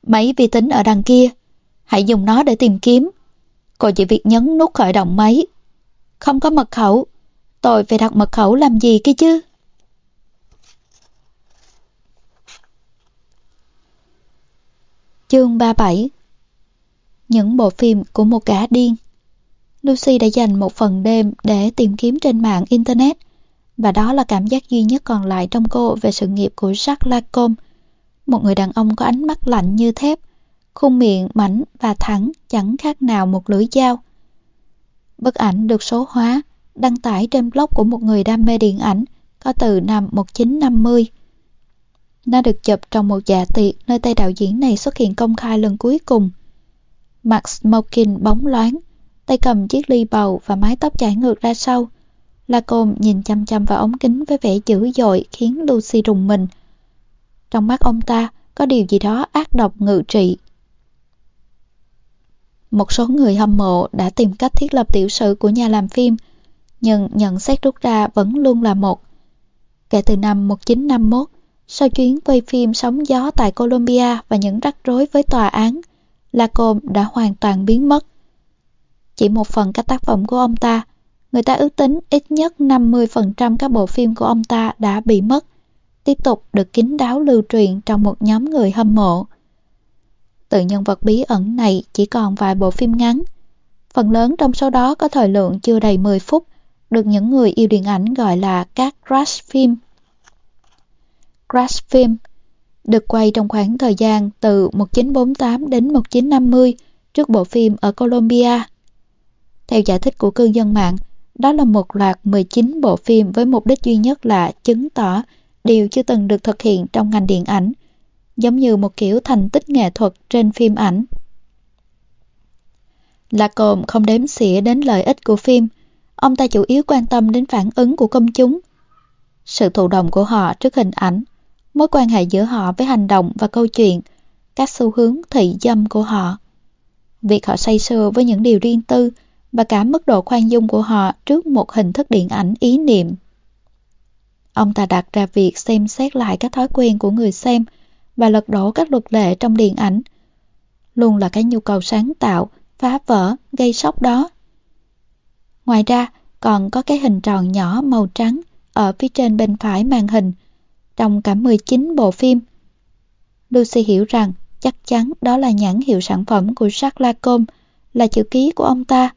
Máy vi tính ở đằng kia, hãy dùng nó để tìm kiếm. Cô chỉ việc nhấn nút khởi động máy. Không có mật khẩu, Tôi phải đặt mật khẩu làm gì kia chứ? Chương 37 Những bộ phim của một gã điên Lucy đã dành một phần đêm để tìm kiếm trên mạng Internet và đó là cảm giác duy nhất còn lại trong cô về sự nghiệp của Jacques Lacombe một người đàn ông có ánh mắt lạnh như thép khuôn miệng mảnh và thẳng chẳng khác nào một lưỡi dao. Bức ảnh được số hóa, đăng tải trên blog của một người đam mê điện ảnh có từ năm 1950. Nó được chụp trong một dạ tiệc nơi tay đạo diễn này xuất hiện công khai lần cuối cùng. Mặt smoking bóng loáng, tay cầm chiếc ly bầu và mái tóc chảy ngược ra sau. Lacombe nhìn chăm chăm vào ống kính với vẻ dữ dội khiến Lucy rùng mình. Trong mắt ông ta có điều gì đó ác độc ngự trị. Một số người hâm mộ đã tìm cách thiết lập tiểu sử của nhà làm phim, nhưng nhận xét rút ra vẫn luôn là một. Kể từ năm 1951, sau chuyến quay phim sóng gió tại Colombia và những rắc rối với tòa án, Lacombe đã hoàn toàn biến mất. Chỉ một phần các tác phẩm của ông ta, người ta ước tính ít nhất 50% các bộ phim của ông ta đã bị mất, tiếp tục được kín đáo lưu truyền trong một nhóm người hâm mộ. Từ nhân vật bí ẩn này chỉ còn vài bộ phim ngắn. Phần lớn trong số đó có thời lượng chưa đầy 10 phút, được những người yêu điện ảnh gọi là các crash film. Crash film được quay trong khoảng thời gian từ 1948 đến 1950 trước bộ phim ở Colombia. Theo giải thích của cư dân mạng, đó là một loạt 19 bộ phim với mục đích duy nhất là chứng tỏ điều chưa từng được thực hiện trong ngành điện ảnh giống như một kiểu thành tích nghệ thuật trên phim ảnh. Lạc Cồn không đếm xỉa đến lợi ích của phim, ông ta chủ yếu quan tâm đến phản ứng của công chúng. Sự thụ động của họ trước hình ảnh, mối quan hệ giữa họ với hành động và câu chuyện, các xu hướng thị dâm của họ. Việc họ say sưa với những điều riêng tư và cả mức độ khoan dung của họ trước một hình thức điện ảnh ý niệm. Ông ta đặt ra việc xem xét lại các thói quen của người xem, và lật đổ các luật lệ trong điện ảnh. Luôn là cái nhu cầu sáng tạo, phá vỡ, gây sốc đó. Ngoài ra, còn có cái hình tròn nhỏ màu trắng ở phía trên bên phải màn hình, trong cả 19 bộ phim. Lucy hiểu rằng chắc chắn đó là nhãn hiệu sản phẩm của Jacques Lacombe, là chữ ký của ông ta.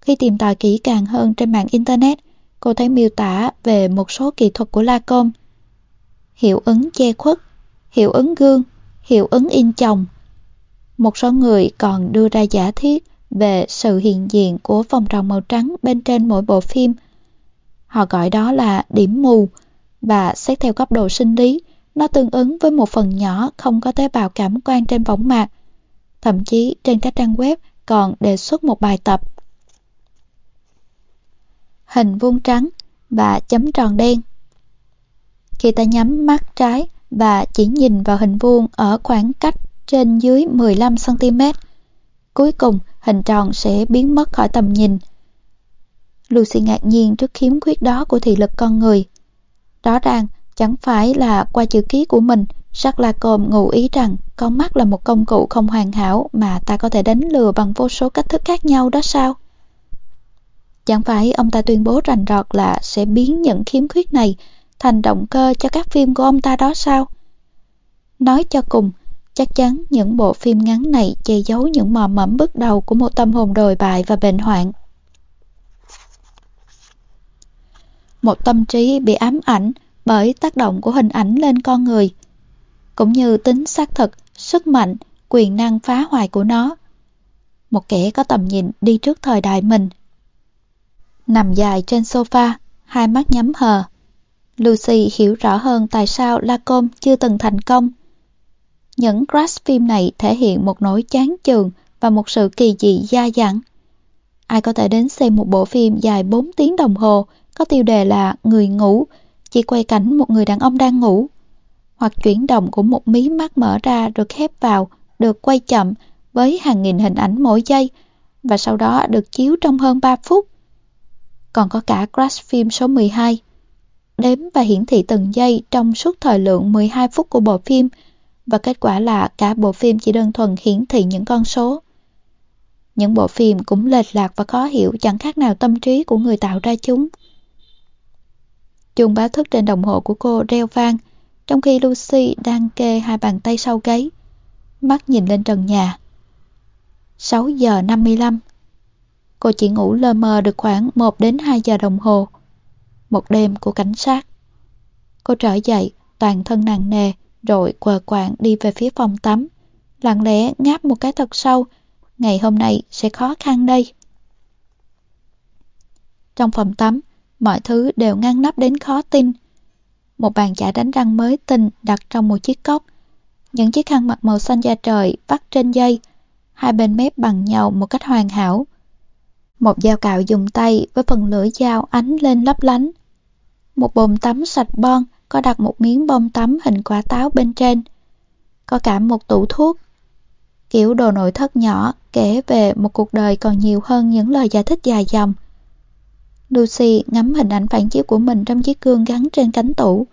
Khi tìm tòi kỹ càng hơn trên mạng Internet, cô thấy miêu tả về một số kỹ thuật của Lacombe. Hiệu ứng che khuất, hiệu ứng gương, hiệu ứng in chồng. Một số người còn đưa ra giả thiết về sự hiện diện của vòng tròn màu trắng bên trên mỗi bộ phim. Họ gọi đó là điểm mù và xét theo cấp độ sinh lý, nó tương ứng với một phần nhỏ không có tế bào cảm quan trên võng mạc. Thậm chí trên các trang web còn đề xuất một bài tập. Hình vuông trắng và chấm tròn đen. Khi ta nhắm mắt trái, và chỉ nhìn vào hình vuông ở khoảng cách trên dưới 15cm. Cuối cùng, hình tròn sẽ biến mất khỏi tầm nhìn. Lucy ngạc nhiên trước khiếm khuyết đó của thị lực con người. Rõ ràng, chẳng phải là qua chữ ký của mình, Sắc La Cồm ngụ ý rằng con mắt là một công cụ không hoàn hảo mà ta có thể đánh lừa bằng vô số cách thức khác nhau đó sao? Chẳng phải ông ta tuyên bố rành rọt là sẽ biến những khiếm khuyết này thành động cơ cho các phim của ông ta đó sao? Nói cho cùng, chắc chắn những bộ phim ngắn này che giấu những mò mẫm bước đầu của một tâm hồn đồi bại và bệnh hoạn. Một tâm trí bị ám ảnh bởi tác động của hình ảnh lên con người, cũng như tính xác thực, sức mạnh, quyền năng phá hoại của nó. Một kẻ có tầm nhìn đi trước thời đại mình. Nằm dài trên sofa, hai mắt nhắm hờ, Lucy hiểu rõ hơn tại sao Lacombe chưa từng thành công. Những crash phim này thể hiện một nỗi chán chường và một sự kỳ dị da dẳng. Ai có thể đến xem một bộ phim dài 4 tiếng đồng hồ có tiêu đề là Người ngủ, chỉ quay cảnh một người đàn ông đang ngủ. Hoặc chuyển động của một mí mắt mở ra rồi khép vào, được quay chậm với hàng nghìn hình ảnh mỗi giây và sau đó được chiếu trong hơn 3 phút. Còn có cả crash phim số 12 đếm và hiển thị từng giây trong suốt thời lượng 12 phút của bộ phim và kết quả là cả bộ phim chỉ đơn thuần hiển thị những con số. Những bộ phim cũng lệch lạc và khó hiểu chẳng khác nào tâm trí của người tạo ra chúng. Chuông báo thức trên đồng hồ của cô reo vang, trong khi Lucy đang kê hai bàn tay sau gáy, mắt nhìn lên trần nhà. 6 giờ 55 Cô chỉ ngủ lơ mơ được khoảng 1 đến 2 giờ đồng hồ. Một đêm của cảnh sát. Cô trở dậy, toàn thân nặng nề, rồi quờ quạng đi về phía phòng tắm. Lặng lẽ ngáp một cái thật sâu, ngày hôm nay sẽ khó khăn đây. Trong phòng tắm, mọi thứ đều ngăn nắp đến khó tin. Một bàn chải đánh răng mới tinh đặt trong một chiếc cốc. Những chiếc khăn mặt màu xanh da trời vắt trên dây, hai bên mép bằng nhau một cách hoàn hảo. Một dao cạo dùng tay với phần lưỡi dao ánh lên lấp lánh. Một bồn tắm sạch bon có đặt một miếng bông tắm hình quả táo bên trên. Có cả một tủ thuốc. Kiểu đồ nội thất nhỏ kể về một cuộc đời còn nhiều hơn những lời giải thích dài dòng. Lucy ngắm hình ảnh phản chiếu của mình trong chiếc gương gắn trên cánh tủ.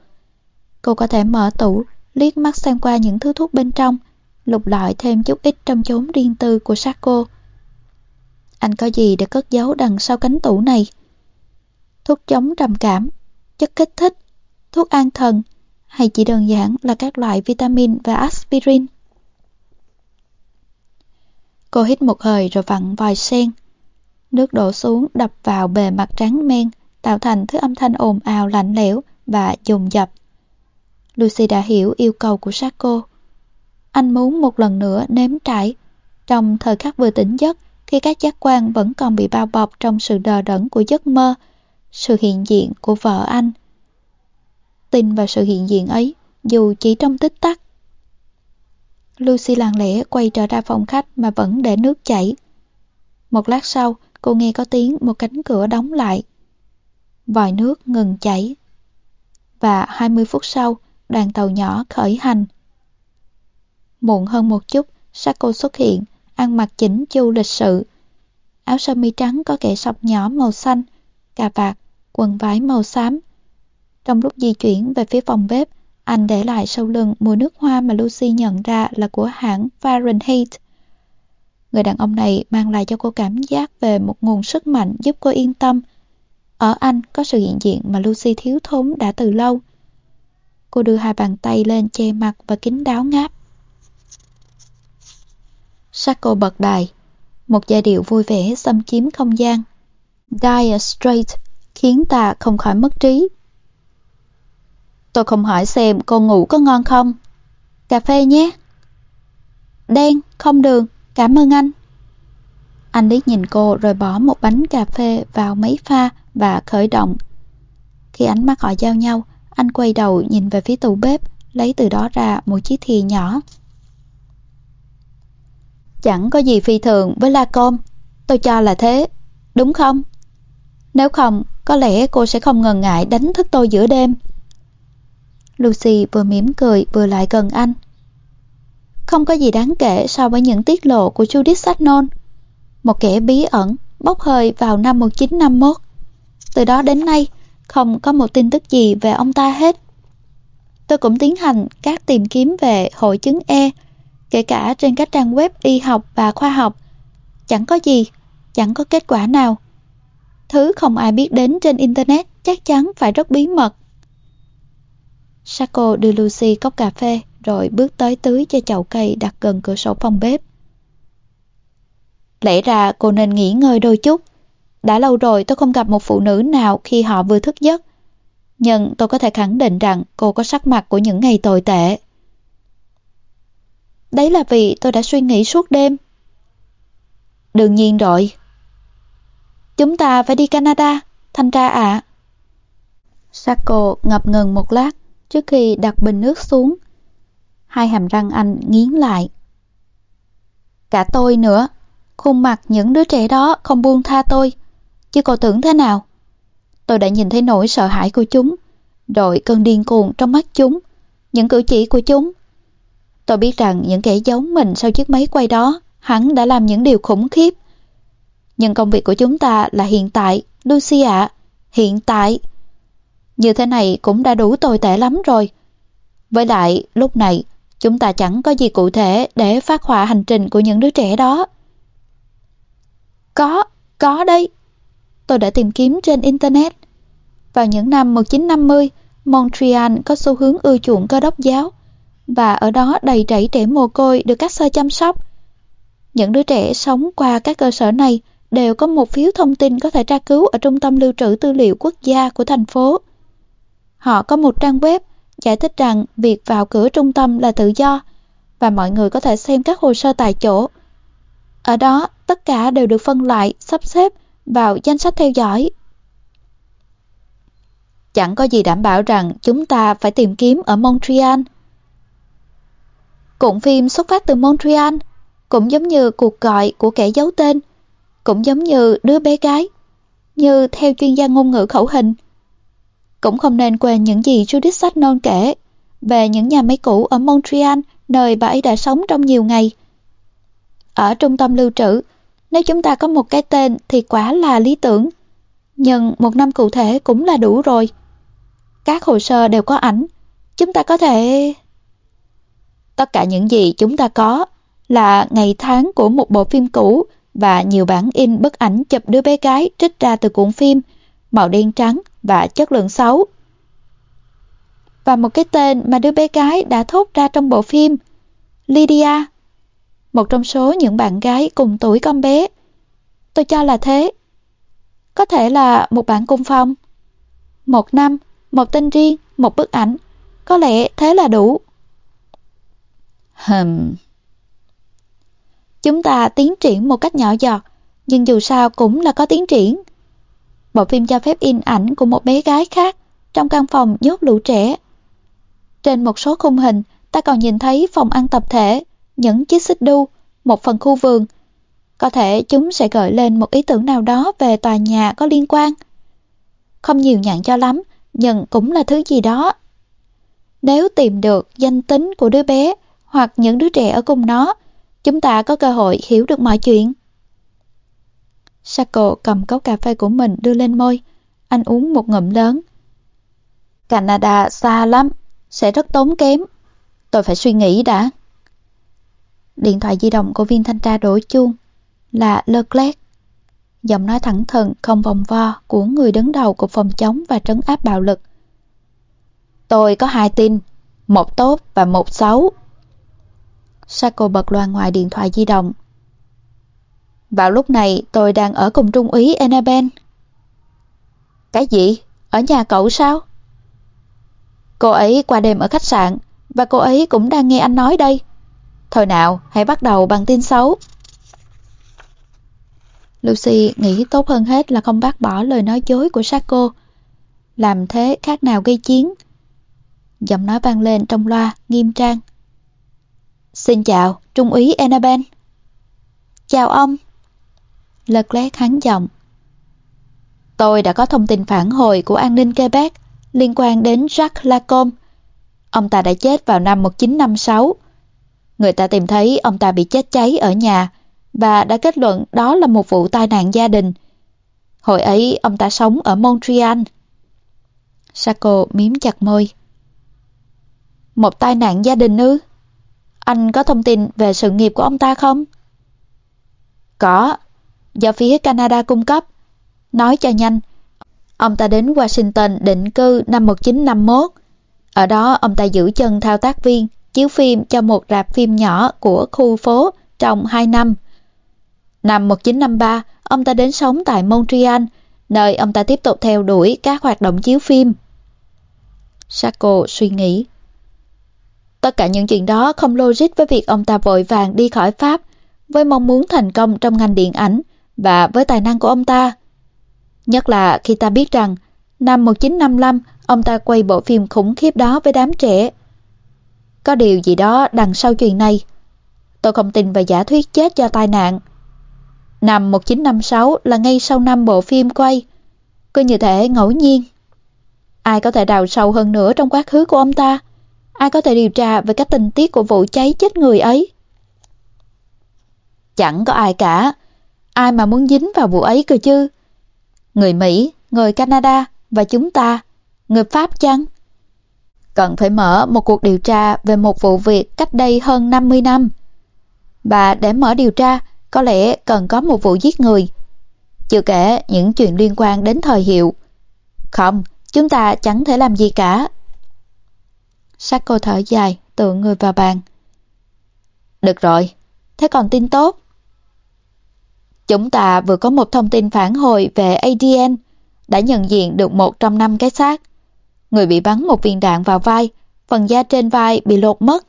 Cô có thể mở tủ, liếc mắt xem qua những thứ thuốc bên trong, lục lọi thêm chút ít trong chốn riêng tư của Sako. Anh có gì để cất giấu đằng sau cánh tủ này? Thuốc chống trầm cảm, chất kích thích, thuốc an thần hay chỉ đơn giản là các loại vitamin và aspirin? Cô hít một hơi rồi vặn vòi sen. Nước đổ xuống đập vào bề mặt trắng men, tạo thành thứ âm thanh ồn ào lạnh lẽo và dồn dập. Lucy đã hiểu yêu cầu của Sako. Anh muốn một lần nữa nếm trải. Trong thời khắc vừa tỉnh giấc, khi các giác quan vẫn còn bị bao bọc trong sự đờ đẫn của giấc mơ, sự hiện diện của vợ anh. Tin vào sự hiện diện ấy, dù chỉ trong tích tắc. Lucy lặng lẽ quay trở ra phòng khách mà vẫn để nước chảy. Một lát sau, cô nghe có tiếng một cánh cửa đóng lại. Vòi nước ngừng chảy. Và 20 phút sau, đoàn tàu nhỏ khởi hành. Muộn hơn một chút, Sako xuất hiện, ăn mặc chỉnh chu lịch sự. Áo sơ mi trắng có kẻ sọc nhỏ màu xanh, cà vạt, quần vải màu xám. Trong lúc di chuyển về phía phòng bếp, anh để lại sau lưng mùi nước hoa mà Lucy nhận ra là của hãng Fahrenheit. Người đàn ông này mang lại cho cô cảm giác về một nguồn sức mạnh giúp cô yên tâm. Ở anh có sự hiện diện mà Lucy thiếu thốn đã từ lâu. Cô đưa hai bàn tay lên che mặt và kính đáo ngáp. Sacco bật đài. Một giai điệu vui vẻ xâm chiếm không gian. Dire Straits khiến ta không khỏi mất trí. Tôi không hỏi xem cô ngủ có ngon không? Cà phê nhé. Đen, không đường, cảm ơn anh. Anh liếc nhìn cô rồi bỏ một bánh cà phê vào máy pha và khởi động. Khi ánh mắt họ giao nhau, anh quay đầu nhìn về phía tủ bếp, lấy từ đó ra một chiếc thìa nhỏ. Chẳng có gì phi thường với La Com, tôi cho là thế, đúng không? Nếu không, có lẽ cô sẽ không ngần ngại đánh thức tôi giữa đêm. Lucy vừa mỉm cười vừa lại gần anh. Không có gì đáng kể so với những tiết lộ của Judith Sagnon, một kẻ bí ẩn bốc hơi vào năm 1951. Từ đó đến nay, không có một tin tức gì về ông ta hết. Tôi cũng tiến hành các tìm kiếm về hội chứng E, kể cả trên các trang web y học và khoa học. Chẳng có gì, chẳng có kết quả nào. Thứ không ai biết đến trên Internet chắc chắn phải rất bí mật. Sako đưa Lucy cốc cà phê rồi bước tới tưới cho chậu cây đặt gần cửa sổ phòng bếp. Lẽ ra cô nên nghỉ ngơi đôi chút. Đã lâu rồi tôi không gặp một phụ nữ nào khi họ vừa thức giấc. Nhưng tôi có thể khẳng định rằng cô có sắc mặt của những ngày tồi tệ. Đấy là vì tôi đã suy nghĩ suốt đêm. Đương nhiên rồi. Chúng ta phải đi Canada, thanh tra ạ. À. Sako ngập ngừng một lát trước khi đặt bình nước xuống. Hai hàm răng anh nghiến lại. Cả tôi nữa, khuôn mặt những đứa trẻ đó không buông tha tôi. Chứ cô tưởng thế nào? Tôi đã nhìn thấy nỗi sợ hãi của chúng, rồi cơn điên cuồng trong mắt chúng, những cử chỉ của chúng. Tôi biết rằng những kẻ giống mình sau chiếc máy quay đó hắn đã làm những điều khủng khiếp. Nhưng công việc của chúng ta là hiện tại, Lucy ạ, hiện tại. Như thế này cũng đã đủ tồi tệ lắm rồi. Với lại, lúc này, chúng ta chẳng có gì cụ thể để phát họa hành trình của những đứa trẻ đó. Có, có đây. Tôi đã tìm kiếm trên Internet. Vào những năm 1950, Montreal có xu hướng ưa chuộng cơ đốc giáo và ở đó đầy rẫy trẻ mồ côi được các sơ chăm sóc. Những đứa trẻ sống qua các cơ sở này đều có một phiếu thông tin có thể tra cứu ở trung tâm lưu trữ tư liệu quốc gia của thành phố. Họ có một trang web giải thích rằng việc vào cửa trung tâm là tự do và mọi người có thể xem các hồ sơ tại chỗ. Ở đó, tất cả đều được phân loại, sắp xếp vào danh sách theo dõi. Chẳng có gì đảm bảo rằng chúng ta phải tìm kiếm ở Montreal. Cụm phim xuất phát từ Montreal, cũng giống như cuộc gọi của kẻ giấu tên, cũng giống như đứa bé gái, như theo chuyên gia ngôn ngữ khẩu hình. Cũng không nên quên những gì Judith Sachnon kể về những nhà máy cũ ở Montreal, nơi bà ấy đã sống trong nhiều ngày. Ở trung tâm lưu trữ, nếu chúng ta có một cái tên thì quả là lý tưởng. Nhưng một năm cụ thể cũng là đủ rồi. Các hồ sơ đều có ảnh. Chúng ta có thể... Tất cả những gì chúng ta có là ngày tháng của một bộ phim cũ và nhiều bản in bức ảnh chụp đứa bé gái trích ra từ cuộn phim, màu đen trắng và chất lượng xấu. Và một cái tên mà đứa bé gái đã thốt ra trong bộ phim, Lydia, một trong số những bạn gái cùng tuổi con bé. Tôi cho là thế. Có thể là một bạn cùng phòng. Một năm, một tên riêng, một bức ảnh. Có lẽ thế là đủ. Hừm. Chúng ta tiến triển một cách nhỏ giọt, nhưng dù sao cũng là có tiến triển. Bộ phim cho phép in ảnh của một bé gái khác trong căn phòng nhốt lũ trẻ. Trên một số khung hình, ta còn nhìn thấy phòng ăn tập thể, những chiếc xích đu, một phần khu vườn. Có thể chúng sẽ gợi lên một ý tưởng nào đó về tòa nhà có liên quan. Không nhiều nhận cho lắm, nhưng cũng là thứ gì đó. Nếu tìm được danh tính của đứa bé hoặc những đứa trẻ ở cùng nó, chúng ta có cơ hội hiểu được mọi chuyện. Sako cầm cốc cà phê của mình đưa lên môi. Anh uống một ngụm lớn. Canada xa lắm, sẽ rất tốn kém. Tôi phải suy nghĩ đã. Điện thoại di động của viên thanh tra đổ chuông là Leclerc. Giọng nói thẳng thừng không vòng vo của người đứng đầu cục phòng chống và trấn áp bạo lực. Tôi có hai tin, một tốt và một xấu. Sako bật loa ngoài điện thoại di động. Vào lúc này tôi đang ở cùng trung úy Enaben. Cái gì? Ở nhà cậu sao? Cô ấy qua đêm ở khách sạn và cô ấy cũng đang nghe anh nói đây. Thôi nào, hãy bắt đầu bằng tin xấu. Lucy nghĩ tốt hơn hết là không bác bỏ lời nói dối của Sako. Làm thế khác nào gây chiến. Giọng nói vang lên trong loa, nghiêm trang. Xin chào, Trung úy Enaben. Chào ông. Lật lét hắn giọng. Tôi đã có thông tin phản hồi của an ninh Quebec liên quan đến Jacques Lacombe. Ông ta đã chết vào năm 1956. Người ta tìm thấy ông ta bị chết cháy ở nhà và đã kết luận đó là một vụ tai nạn gia đình. Hồi ấy ông ta sống ở Montreal. Sako miếm chặt môi. Một tai nạn gia đình ư? Anh có thông tin về sự nghiệp của ông ta không? Có, do phía Canada cung cấp. Nói cho nhanh, ông ta đến Washington định cư năm 1951. Ở đó ông ta giữ chân thao tác viên, chiếu phim cho một rạp phim nhỏ của khu phố trong 2 năm. Năm 1953, ông ta đến sống tại Montreal, nơi ông ta tiếp tục theo đuổi các hoạt động chiếu phim. Sako suy nghĩ. Tất cả những chuyện đó không logic với việc ông ta vội vàng đi khỏi Pháp, với mong muốn thành công trong ngành điện ảnh và với tài năng của ông ta. Nhất là khi ta biết rằng, năm 1955 ông ta quay bộ phim khủng khiếp đó với đám trẻ. Có điều gì đó đằng sau chuyện này. Tôi không tin vào giả thuyết chết do tai nạn. Năm 1956 là ngay sau năm bộ phim quay. Cứ như thể ngẫu nhiên. Ai có thể đào sâu hơn nữa trong quá khứ của ông ta? Ai có thể điều tra về các tình tiết của vụ cháy chết người ấy? Chẳng có ai cả. Ai mà muốn dính vào vụ ấy cơ chứ? Người Mỹ, người Canada và chúng ta, người Pháp chăng? Cần phải mở một cuộc điều tra về một vụ việc cách đây hơn 50 năm. Và để mở điều tra, có lẽ cần có một vụ giết người. Chưa kể những chuyện liên quan đến thời hiệu. Không, Chúng ta chẳng thể làm gì cả. Sacco thở dài, tựa người vào bàn. Được rồi, thế còn tin tốt? Chúng ta vừa có một thông tin phản hồi về ADN, đã nhận diện được một trong năm cái xác. Người bị bắn một viên đạn vào vai, phần da trên vai bị lột mất.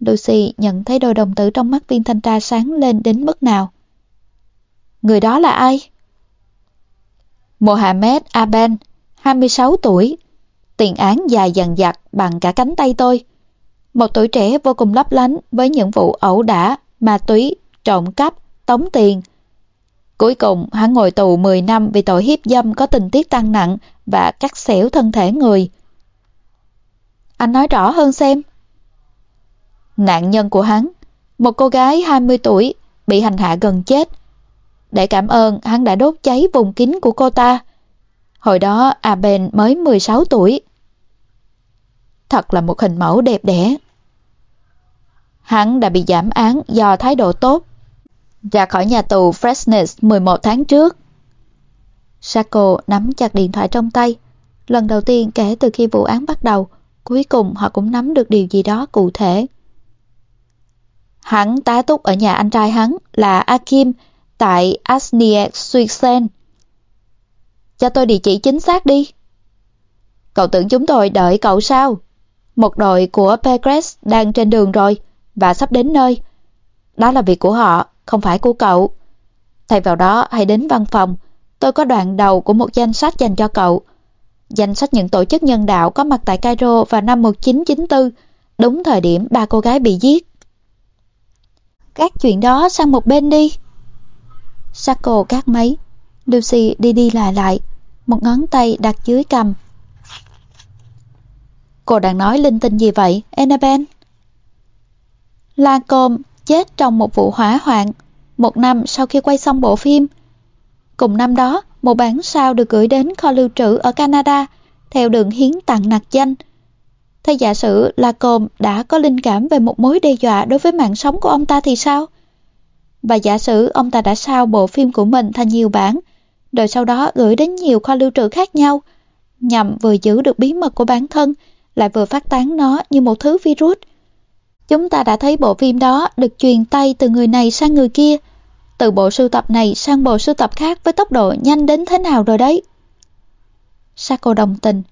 Lucy nhận thấy đôi đồng tử trong mắt viên thanh tra sáng lên đến mức nào. Người đó là ai? Mohamed Aben, 26 tuổi. Tiền án dài dần dặt bằng cả cánh tay tôi. Một tuổi trẻ vô cùng lấp lánh với những vụ ẩu đả, ma túy, trộm cắp, tống tiền. Cuối cùng, hắn ngồi tù 10 năm vì tội hiếp dâm có tình tiết tăng nặng và cắt xẻo thân thể người. Anh nói rõ hơn xem. Nạn nhân của hắn, một cô gái 20 tuổi, bị hành hạ gần chết. Để cảm ơn, hắn đã đốt cháy vùng kín của cô ta. Hồi đó, Aben mới 16 tuổi. Thật là một hình mẫu đẹp đẽ. Hắn đã bị giảm án do thái độ tốt, ra khỏi nhà tù Fresnes 11 tháng trước. Sako nắm chặt điện thoại trong tay. Lần đầu tiên kể từ khi vụ án bắt đầu, cuối cùng họ cũng nắm được điều gì đó cụ thể. Hắn tá túc ở nhà anh trai hắn là Akim tại Asniek Suisen. Cho tôi địa chỉ chính xác đi. Cậu tưởng chúng tôi đợi cậu sao? Một đội của Pegres đang trên đường rồi và sắp đến nơi. Đó là việc của họ, không phải của cậu. Thay vào đó, hãy đến văn phòng. Tôi có đoạn đầu của một danh sách dành cho cậu. Danh sách những tổ chức nhân đạo có mặt tại Cairo vào năm 1994, đúng thời điểm ba cô gái bị giết. Các chuyện đó sang một bên đi. Sacco gác máy. Lucy đi đi lại lại, một ngón tay đặt dưới cầm. Cô đang nói linh tinh gì vậy, Annabelle? Lancome chết trong một vụ hỏa hoạn, một năm sau khi quay xong bộ phim. Cùng năm đó, một bản sao được gửi đến kho lưu trữ ở Canada theo đường hiến tặng nặc danh. Thế giả sử Lancome đã có linh cảm về một mối đe dọa đối với mạng sống của ông ta thì sao? Và giả sử ông ta đã sao bộ phim của mình thành nhiều bản, rồi sau đó gửi đến nhiều kho lưu trữ khác nhau, nhằm vừa giữ được bí mật của bản thân, lại vừa phát tán nó như một thứ virus. Chúng ta đã thấy bộ phim đó được truyền tay từ người này sang người kia, từ bộ sưu tập này sang bộ sưu tập khác với tốc độ nhanh đến thế nào rồi đấy. Sako đồng tình,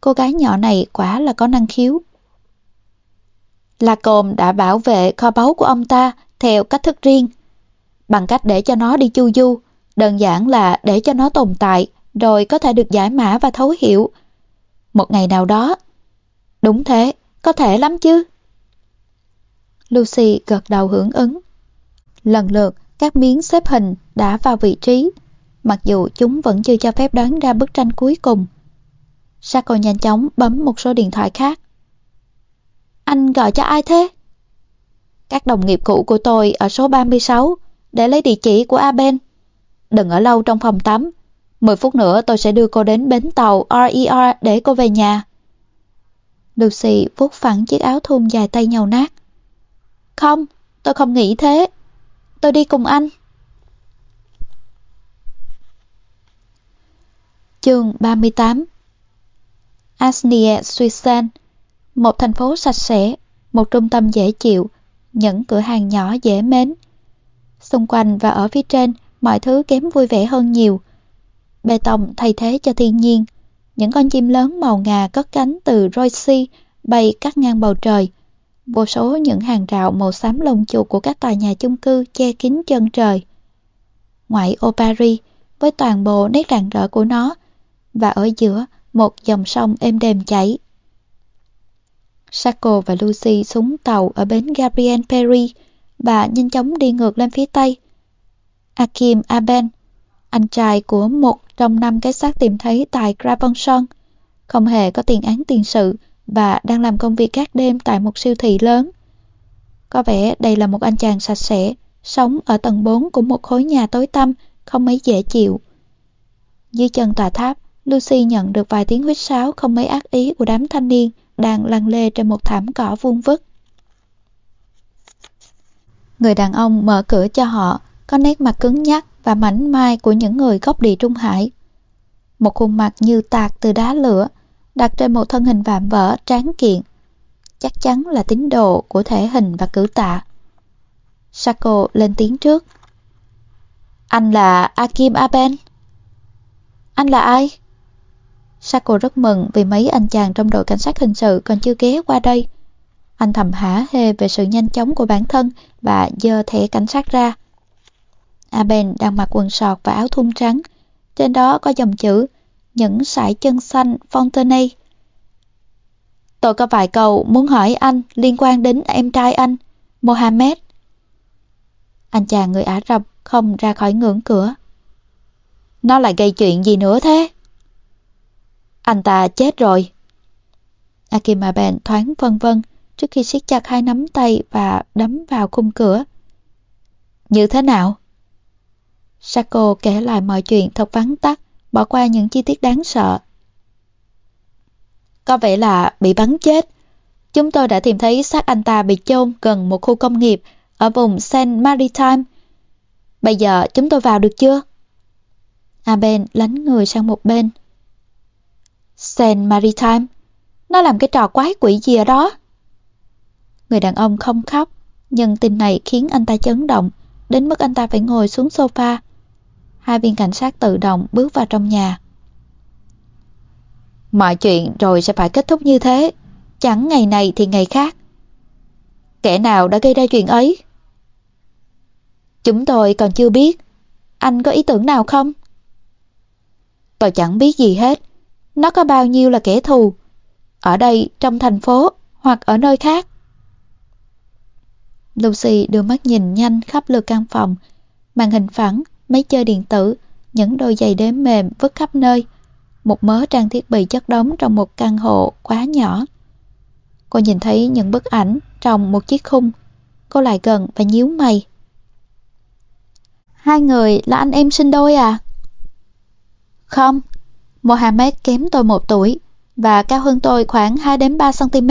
cô gái nhỏ này quả là có năng khiếu. Lạc Cồm đã bảo vệ kho báu của ông ta theo cách thức riêng, bằng cách để cho nó đi chu du, đơn giản là để cho nó tồn tại, rồi có thể được giải mã và thấu hiểu. Một ngày nào đó. Đúng thế, có thể lắm chứ. Lucy gật đầu hưởng ứng. Lần lượt, các miếng xếp hình đã vào vị trí, mặc dù chúng vẫn chưa cho phép đoán ra bức tranh cuối cùng. Sako nhanh chóng bấm một số điện thoại khác. Anh gọi cho ai thế? Các đồng nghiệp cũ của tôi ở số 36 để lấy địa chỉ của Aben. Đừng ở lâu trong phòng tắm. 10 phút nữa tôi sẽ đưa cô đến bến tàu RER để cô về nhà. Lucy vuốt phẳng chiếc áo thun dài tay nhầu nát. Không, tôi không nghĩ thế. Tôi đi cùng anh. Chương 38 Asnia Suisan Một thành phố sạch sẽ, một trung tâm dễ chịu, những cửa hàng nhỏ dễ mến. Xung quanh và ở phía trên, mọi thứ kém vui vẻ hơn nhiều. Bê tông thay thế cho thiên nhiên. Những con chim lớn màu ngà cất cánh từ Roissy bay cắt ngang bầu trời. Vô số những hàng rào màu xám lông chuột của các tòa nhà chung cư che kín chân trời. Ngoại ô Paris, với toàn bộ nét rạng rỡ của nó, và ở giữa một dòng sông êm đềm chảy. Sacco và Lucy xuống tàu ở bến Gabriel Perry và nhanh chóng đi ngược lên phía tây. Akim Aben, anh trai của một trong năm cái xác tìm thấy tại Gravenson, không hề có tiền án tiền sự và đang làm công việc các đêm tại một siêu thị lớn. Có vẻ đây là một anh chàng sạch sẽ, sống ở tầng 4 của một khối nhà tối tăm, không mấy dễ chịu. Dưới chân tòa tháp, Lucy nhận được vài tiếng huýt sáo không mấy ác ý của đám thanh niên đang lăn lê trên một thảm cỏ vuông vức. Người đàn ông mở cửa cho họ, có nét mặt cứng nhắc và mảnh mai của những người gốc địa Trung Hải. Một khuôn mặt như tạc từ đá lửa, đặt trên một thân hình vạm vỡ tráng kiện. Chắc chắn là tín đồ của thể hình và cử tạ. Sako lên tiếng trước. Anh là Akim Aben. Anh là ai? Sako rất mừng vì mấy anh chàng trong đội cảnh sát hình sự còn chưa ghé qua đây. Anh thầm hả hê về sự nhanh chóng của bản thân và dơ thẻ cảnh sát ra. Aben đang mặc quần sọt và áo thun trắng. Trên đó có dòng chữ những sải chân xanh Fontenay. Tôi có vài câu muốn hỏi anh liên quan đến em trai anh, Mohammed. Anh chàng người Ả Rập không ra khỏi ngưỡng cửa. Nó lại gây chuyện gì nữa thế? Anh ta chết rồi. Akim Aben thoáng vân vân trước khi siết chặt hai nắm tay và đấm vào khung cửa. Như thế nào? Sako kể lại mọi chuyện thật vắn tắt, bỏ qua những chi tiết đáng sợ. Có vẻ là bị bắn chết. Chúng tôi đã tìm thấy xác anh ta bị chôn gần một khu công nghiệp ở vùng Saint Maritime. Bây giờ chúng tôi vào được chưa? Aben lánh người sang một bên. Saint Maritime? Nó làm cái trò quái quỷ gì ở đó? Người đàn ông không khóc, nhưng tin này khiến anh ta chấn động, đến mức anh ta phải ngồi xuống sofa. Hai viên cảnh sát tự động bước vào trong nhà. Mọi chuyện rồi sẽ phải kết thúc như thế, chẳng ngày này thì ngày khác. Kẻ nào đã gây ra chuyện ấy? Chúng tôi còn chưa biết. Anh có ý tưởng nào không? Tôi chẳng biết gì hết. Nó có bao nhiêu là kẻ thù. Ở đây, trong thành phố, hoặc ở nơi khác. Lucy đưa mắt nhìn nhanh khắp lượt căn phòng. Màn hình phẳng, máy chơi điện tử, những đôi giày đếm mềm vứt khắp nơi. Một mớ trang thiết bị chất đống trong một căn hộ quá nhỏ. Cô nhìn thấy những bức ảnh trong một chiếc khung. Cô lại gần và nhíu mày. Hai người là anh em sinh đôi à? Không, Mohamed kém tôi một tuổi và cao hơn tôi khoảng 2 đến 3 cm.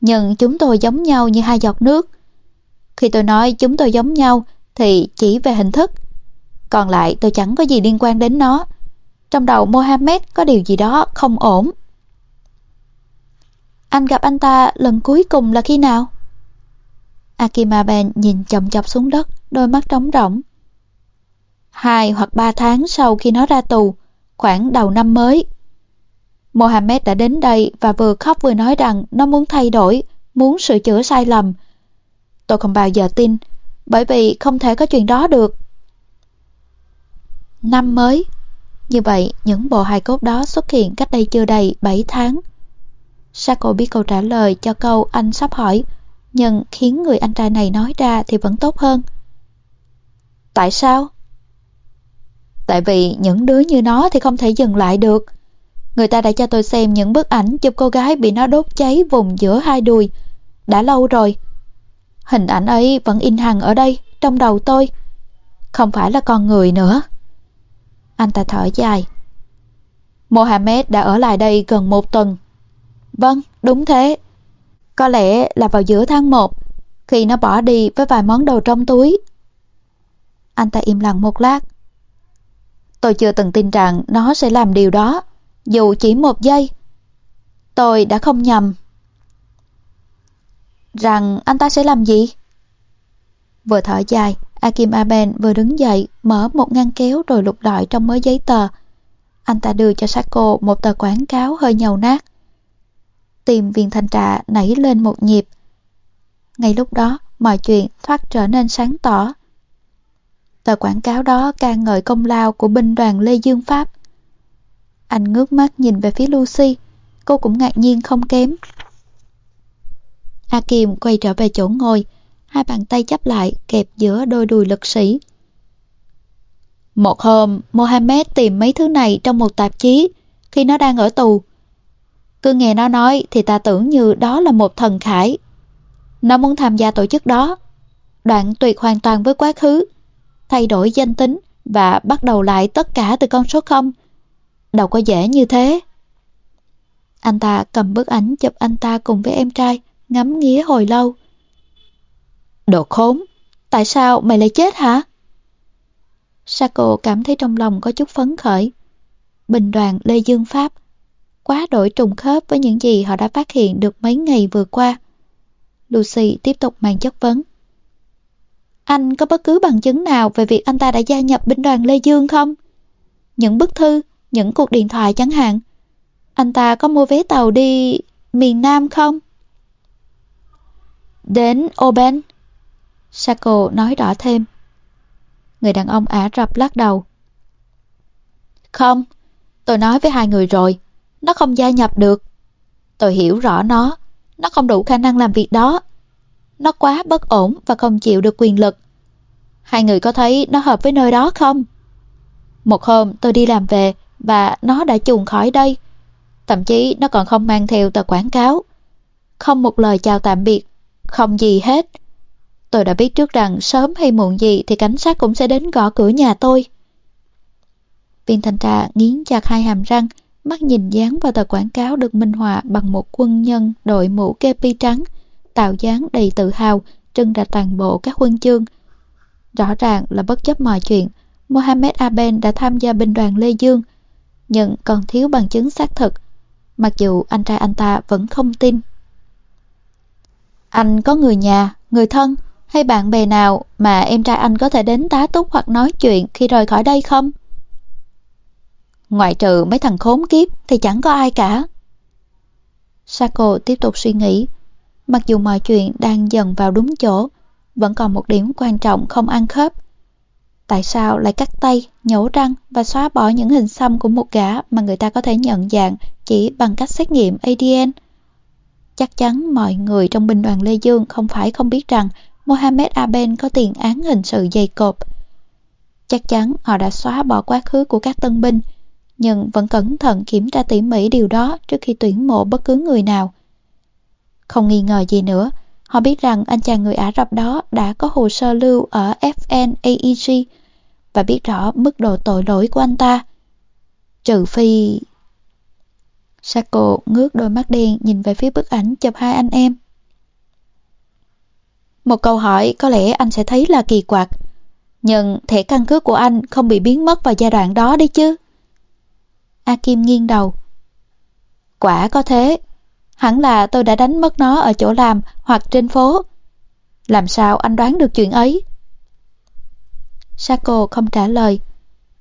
Nhưng chúng tôi giống nhau như hai giọt nước. Khi tôi nói chúng tôi giống nhau thì chỉ về hình thức. Còn lại tôi chẳng có gì liên quan đến nó. Trong đầu Mohammed có điều gì đó không ổn. Anh gặp anh ta lần cuối cùng là khi nào? Akimaben nhìn chậm chọc xuống đất, đôi mắt trống rỗng. Hai hoặc ba tháng sau khi nó ra tù, khoảng đầu năm mới. Mohammed đã đến đây và vừa khóc vừa nói rằng nó muốn thay đổi, muốn sửa chữa sai lầm. Tôi không bao giờ tin, bởi vì không thể có chuyện đó được. Năm mới Như vậy, những bộ hài cốt đó xuất hiện cách đây chưa đầy 7 tháng. Sako biết câu trả lời cho câu anh sắp hỏi, nhưng khiến người anh trai này nói ra thì vẫn tốt hơn. Tại sao? Tại vì những đứa như nó thì không thể dừng lại được. Người ta đã cho tôi xem những bức ảnh chụp cô gái bị nó đốt cháy vùng giữa hai đùi. Đã lâu rồi. Hình ảnh ấy vẫn in hằng ở đây, trong đầu tôi. Không phải là con người nữa. Anh ta thở dài. Mohammed đã ở lại đây gần một tuần. Vâng, đúng thế. Có lẽ là vào giữa tháng 1, khi nó bỏ đi với vài món đồ trong túi. Anh ta im lặng một lát. Tôi chưa từng tin rằng nó sẽ làm điều đó, dù chỉ một giây. Tôi đã không nhầm. Rằng anh ta sẽ làm gì? Vừa thở dài, Akim Aben vừa đứng dậy, mở một ngăn kéo rồi lục lọi trong mớ giấy tờ. Anh ta đưa cho Sako một tờ quảng cáo hơi nhầu nát. Tìm viên thanh trà nảy lên một nhịp. Ngay lúc đó, mọi chuyện thoát trở nên sáng tỏ. Tờ quảng cáo đó ca ngợi công lao của binh đoàn Lê Dương Pháp. Anh ngước mắt nhìn về phía Lucy, cô cũng ngạc nhiên không kém. A Kim quay trở về chỗ ngồi, hai bàn tay chắp lại kẹp giữa đôi đùi lực sĩ. Một hôm, Mohammed tìm mấy thứ này trong một tạp chí khi nó đang ở tù. Cứ nghe nó nói thì ta tưởng như đó là một thần khải. Nó muốn tham gia tổ chức đó, đoạn tuyệt hoàn toàn với quá khứ, thay đổi danh tính và bắt đầu lại tất cả từ con số 0. Đâu có dễ như thế. Anh ta cầm bức ảnh chụp anh ta cùng với em trai, ngắm nghía hồi lâu. Đồ khốn, tại sao mày lại chết hả? Sako cảm thấy trong lòng có chút phấn khởi. Bình đoàn Lê Dương Pháp. Quá đổi trùng khớp với những gì họ đã phát hiện được mấy ngày vừa qua. Lucy tiếp tục mang chất vấn. Anh có bất cứ bằng chứng nào về việc anh ta đã gia nhập binh đoàn Lê Dương không? Những bức thư, những cuộc điện thoại chẳng hạn. Anh ta có mua vé tàu đi miền Nam không? Đến Oben. Sako nói rõ thêm. Người đàn ông Ả Rập lắc đầu. Không, tôi nói với hai người rồi, nó không gia nhập được. Tôi hiểu rõ nó, nó không đủ khả năng làm việc đó. Nó quá bất ổn và không chịu được quyền lực. Hai người có thấy nó hợp với nơi đó không? Một hôm tôi đi làm về và nó đã chuồn khỏi đây. Thậm chí nó còn không mang theo tờ quảng cáo. Không một lời chào tạm biệt, không gì hết. Tôi đã biết trước rằng sớm hay muộn gì thì cảnh sát cũng sẽ đến gõ cửa nhà tôi. Viên thanh tra nghiến chặt hai hàm răng, mắt nhìn dán vào tờ quảng cáo được minh họa bằng một quân nhân đội mũ kepi trắng, tạo dáng đầy tự hào, trưng ra toàn bộ các huân chương. Rõ ràng là bất chấp mọi chuyện, Mohammed Aben đã tham gia binh đoàn Lê Dương, nhưng còn thiếu bằng chứng xác thực, mặc dù anh trai anh ta vẫn không tin. Anh có người nhà, người thân hay bạn bè nào mà em trai anh có thể đến tá túc hoặc nói chuyện khi rời khỏi đây không? Ngoại trừ mấy thằng khốn kiếp thì chẳng có ai cả. Sako tiếp tục suy nghĩ. Mặc dù mọi chuyện đang dần vào đúng chỗ, vẫn còn một điểm quan trọng không ăn khớp. Tại sao lại cắt tay, nhổ răng và xóa bỏ những hình xăm của một gã mà người ta có thể nhận dạng chỉ bằng cách xét nghiệm ADN? Chắc chắn mọi người trong binh đoàn Lê Dương không phải không biết rằng Mohammed Aben có tiền án hình sự dày cộp. Chắc chắn họ đã xóa bỏ quá khứ của các tân binh, nhưng vẫn cẩn thận kiểm tra tỉ mỉ điều đó trước khi tuyển mộ bất cứ người nào. Không nghi ngờ gì nữa, họ biết rằng anh chàng người Ả Rập đó đã có hồ sơ lưu ở FNAEG và biết rõ mức độ tội lỗi của anh ta. Trừ phi... Sako ngước đôi mắt đen nhìn về phía bức ảnh chụp hai anh em. Một câu hỏi có lẽ anh sẽ thấy là kỳ quặc, nhưng thẻ căn cước của anh không bị biến mất vào giai đoạn đó đấy chứ. A Kim nghiêng đầu. Quả có thế, hẳn là tôi đã đánh mất nó ở chỗ làm hoặc trên phố. Làm sao anh đoán được chuyện ấy? Sako không trả lời.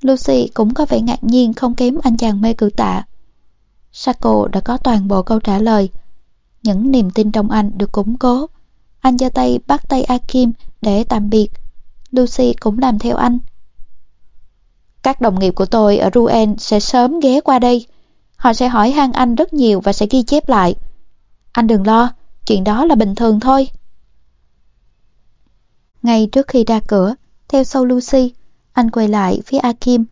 Lucy cũng có vẻ ngạc nhiên không kém anh chàng mê cử tạ. Sako đã có toàn bộ câu trả lời. Những niềm tin trong anh được củng cố. Anh giơ tay bắt tay Akim để tạm biệt. Lucy cũng làm theo anh. Các đồng nghiệp của tôi ở Rouen sẽ sớm ghé qua đây. Họ sẽ hỏi han anh rất nhiều và sẽ ghi chép lại. Anh đừng lo, chuyện đó là bình thường thôi. Ngay trước khi ra cửa, theo sau Lucy, anh quay lại phía Akim.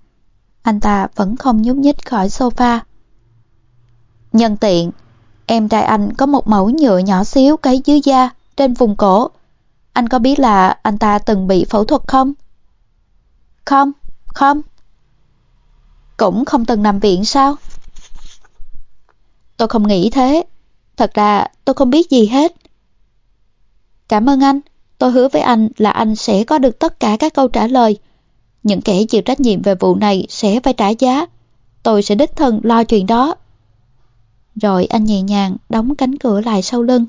Anh ta vẫn không nhúc nhích khỏi sofa. Nhân tiện, em trai anh có một mẫu nhựa nhỏ xíu cấy dưới da trên vùng cổ. Anh có biết là anh ta từng bị phẫu thuật không? Không, không. Cũng không từng nằm viện sao? Tôi không nghĩ thế. Thật ra tôi không biết gì hết. Cảm ơn anh. Tôi hứa với anh là anh sẽ có được tất cả các câu trả lời. Những kẻ chịu trách nhiệm về vụ này sẽ phải trả giá. Tôi sẽ đích thân lo chuyện đó. Rồi anh nhẹ nhàng đóng cánh cửa lại sau lưng.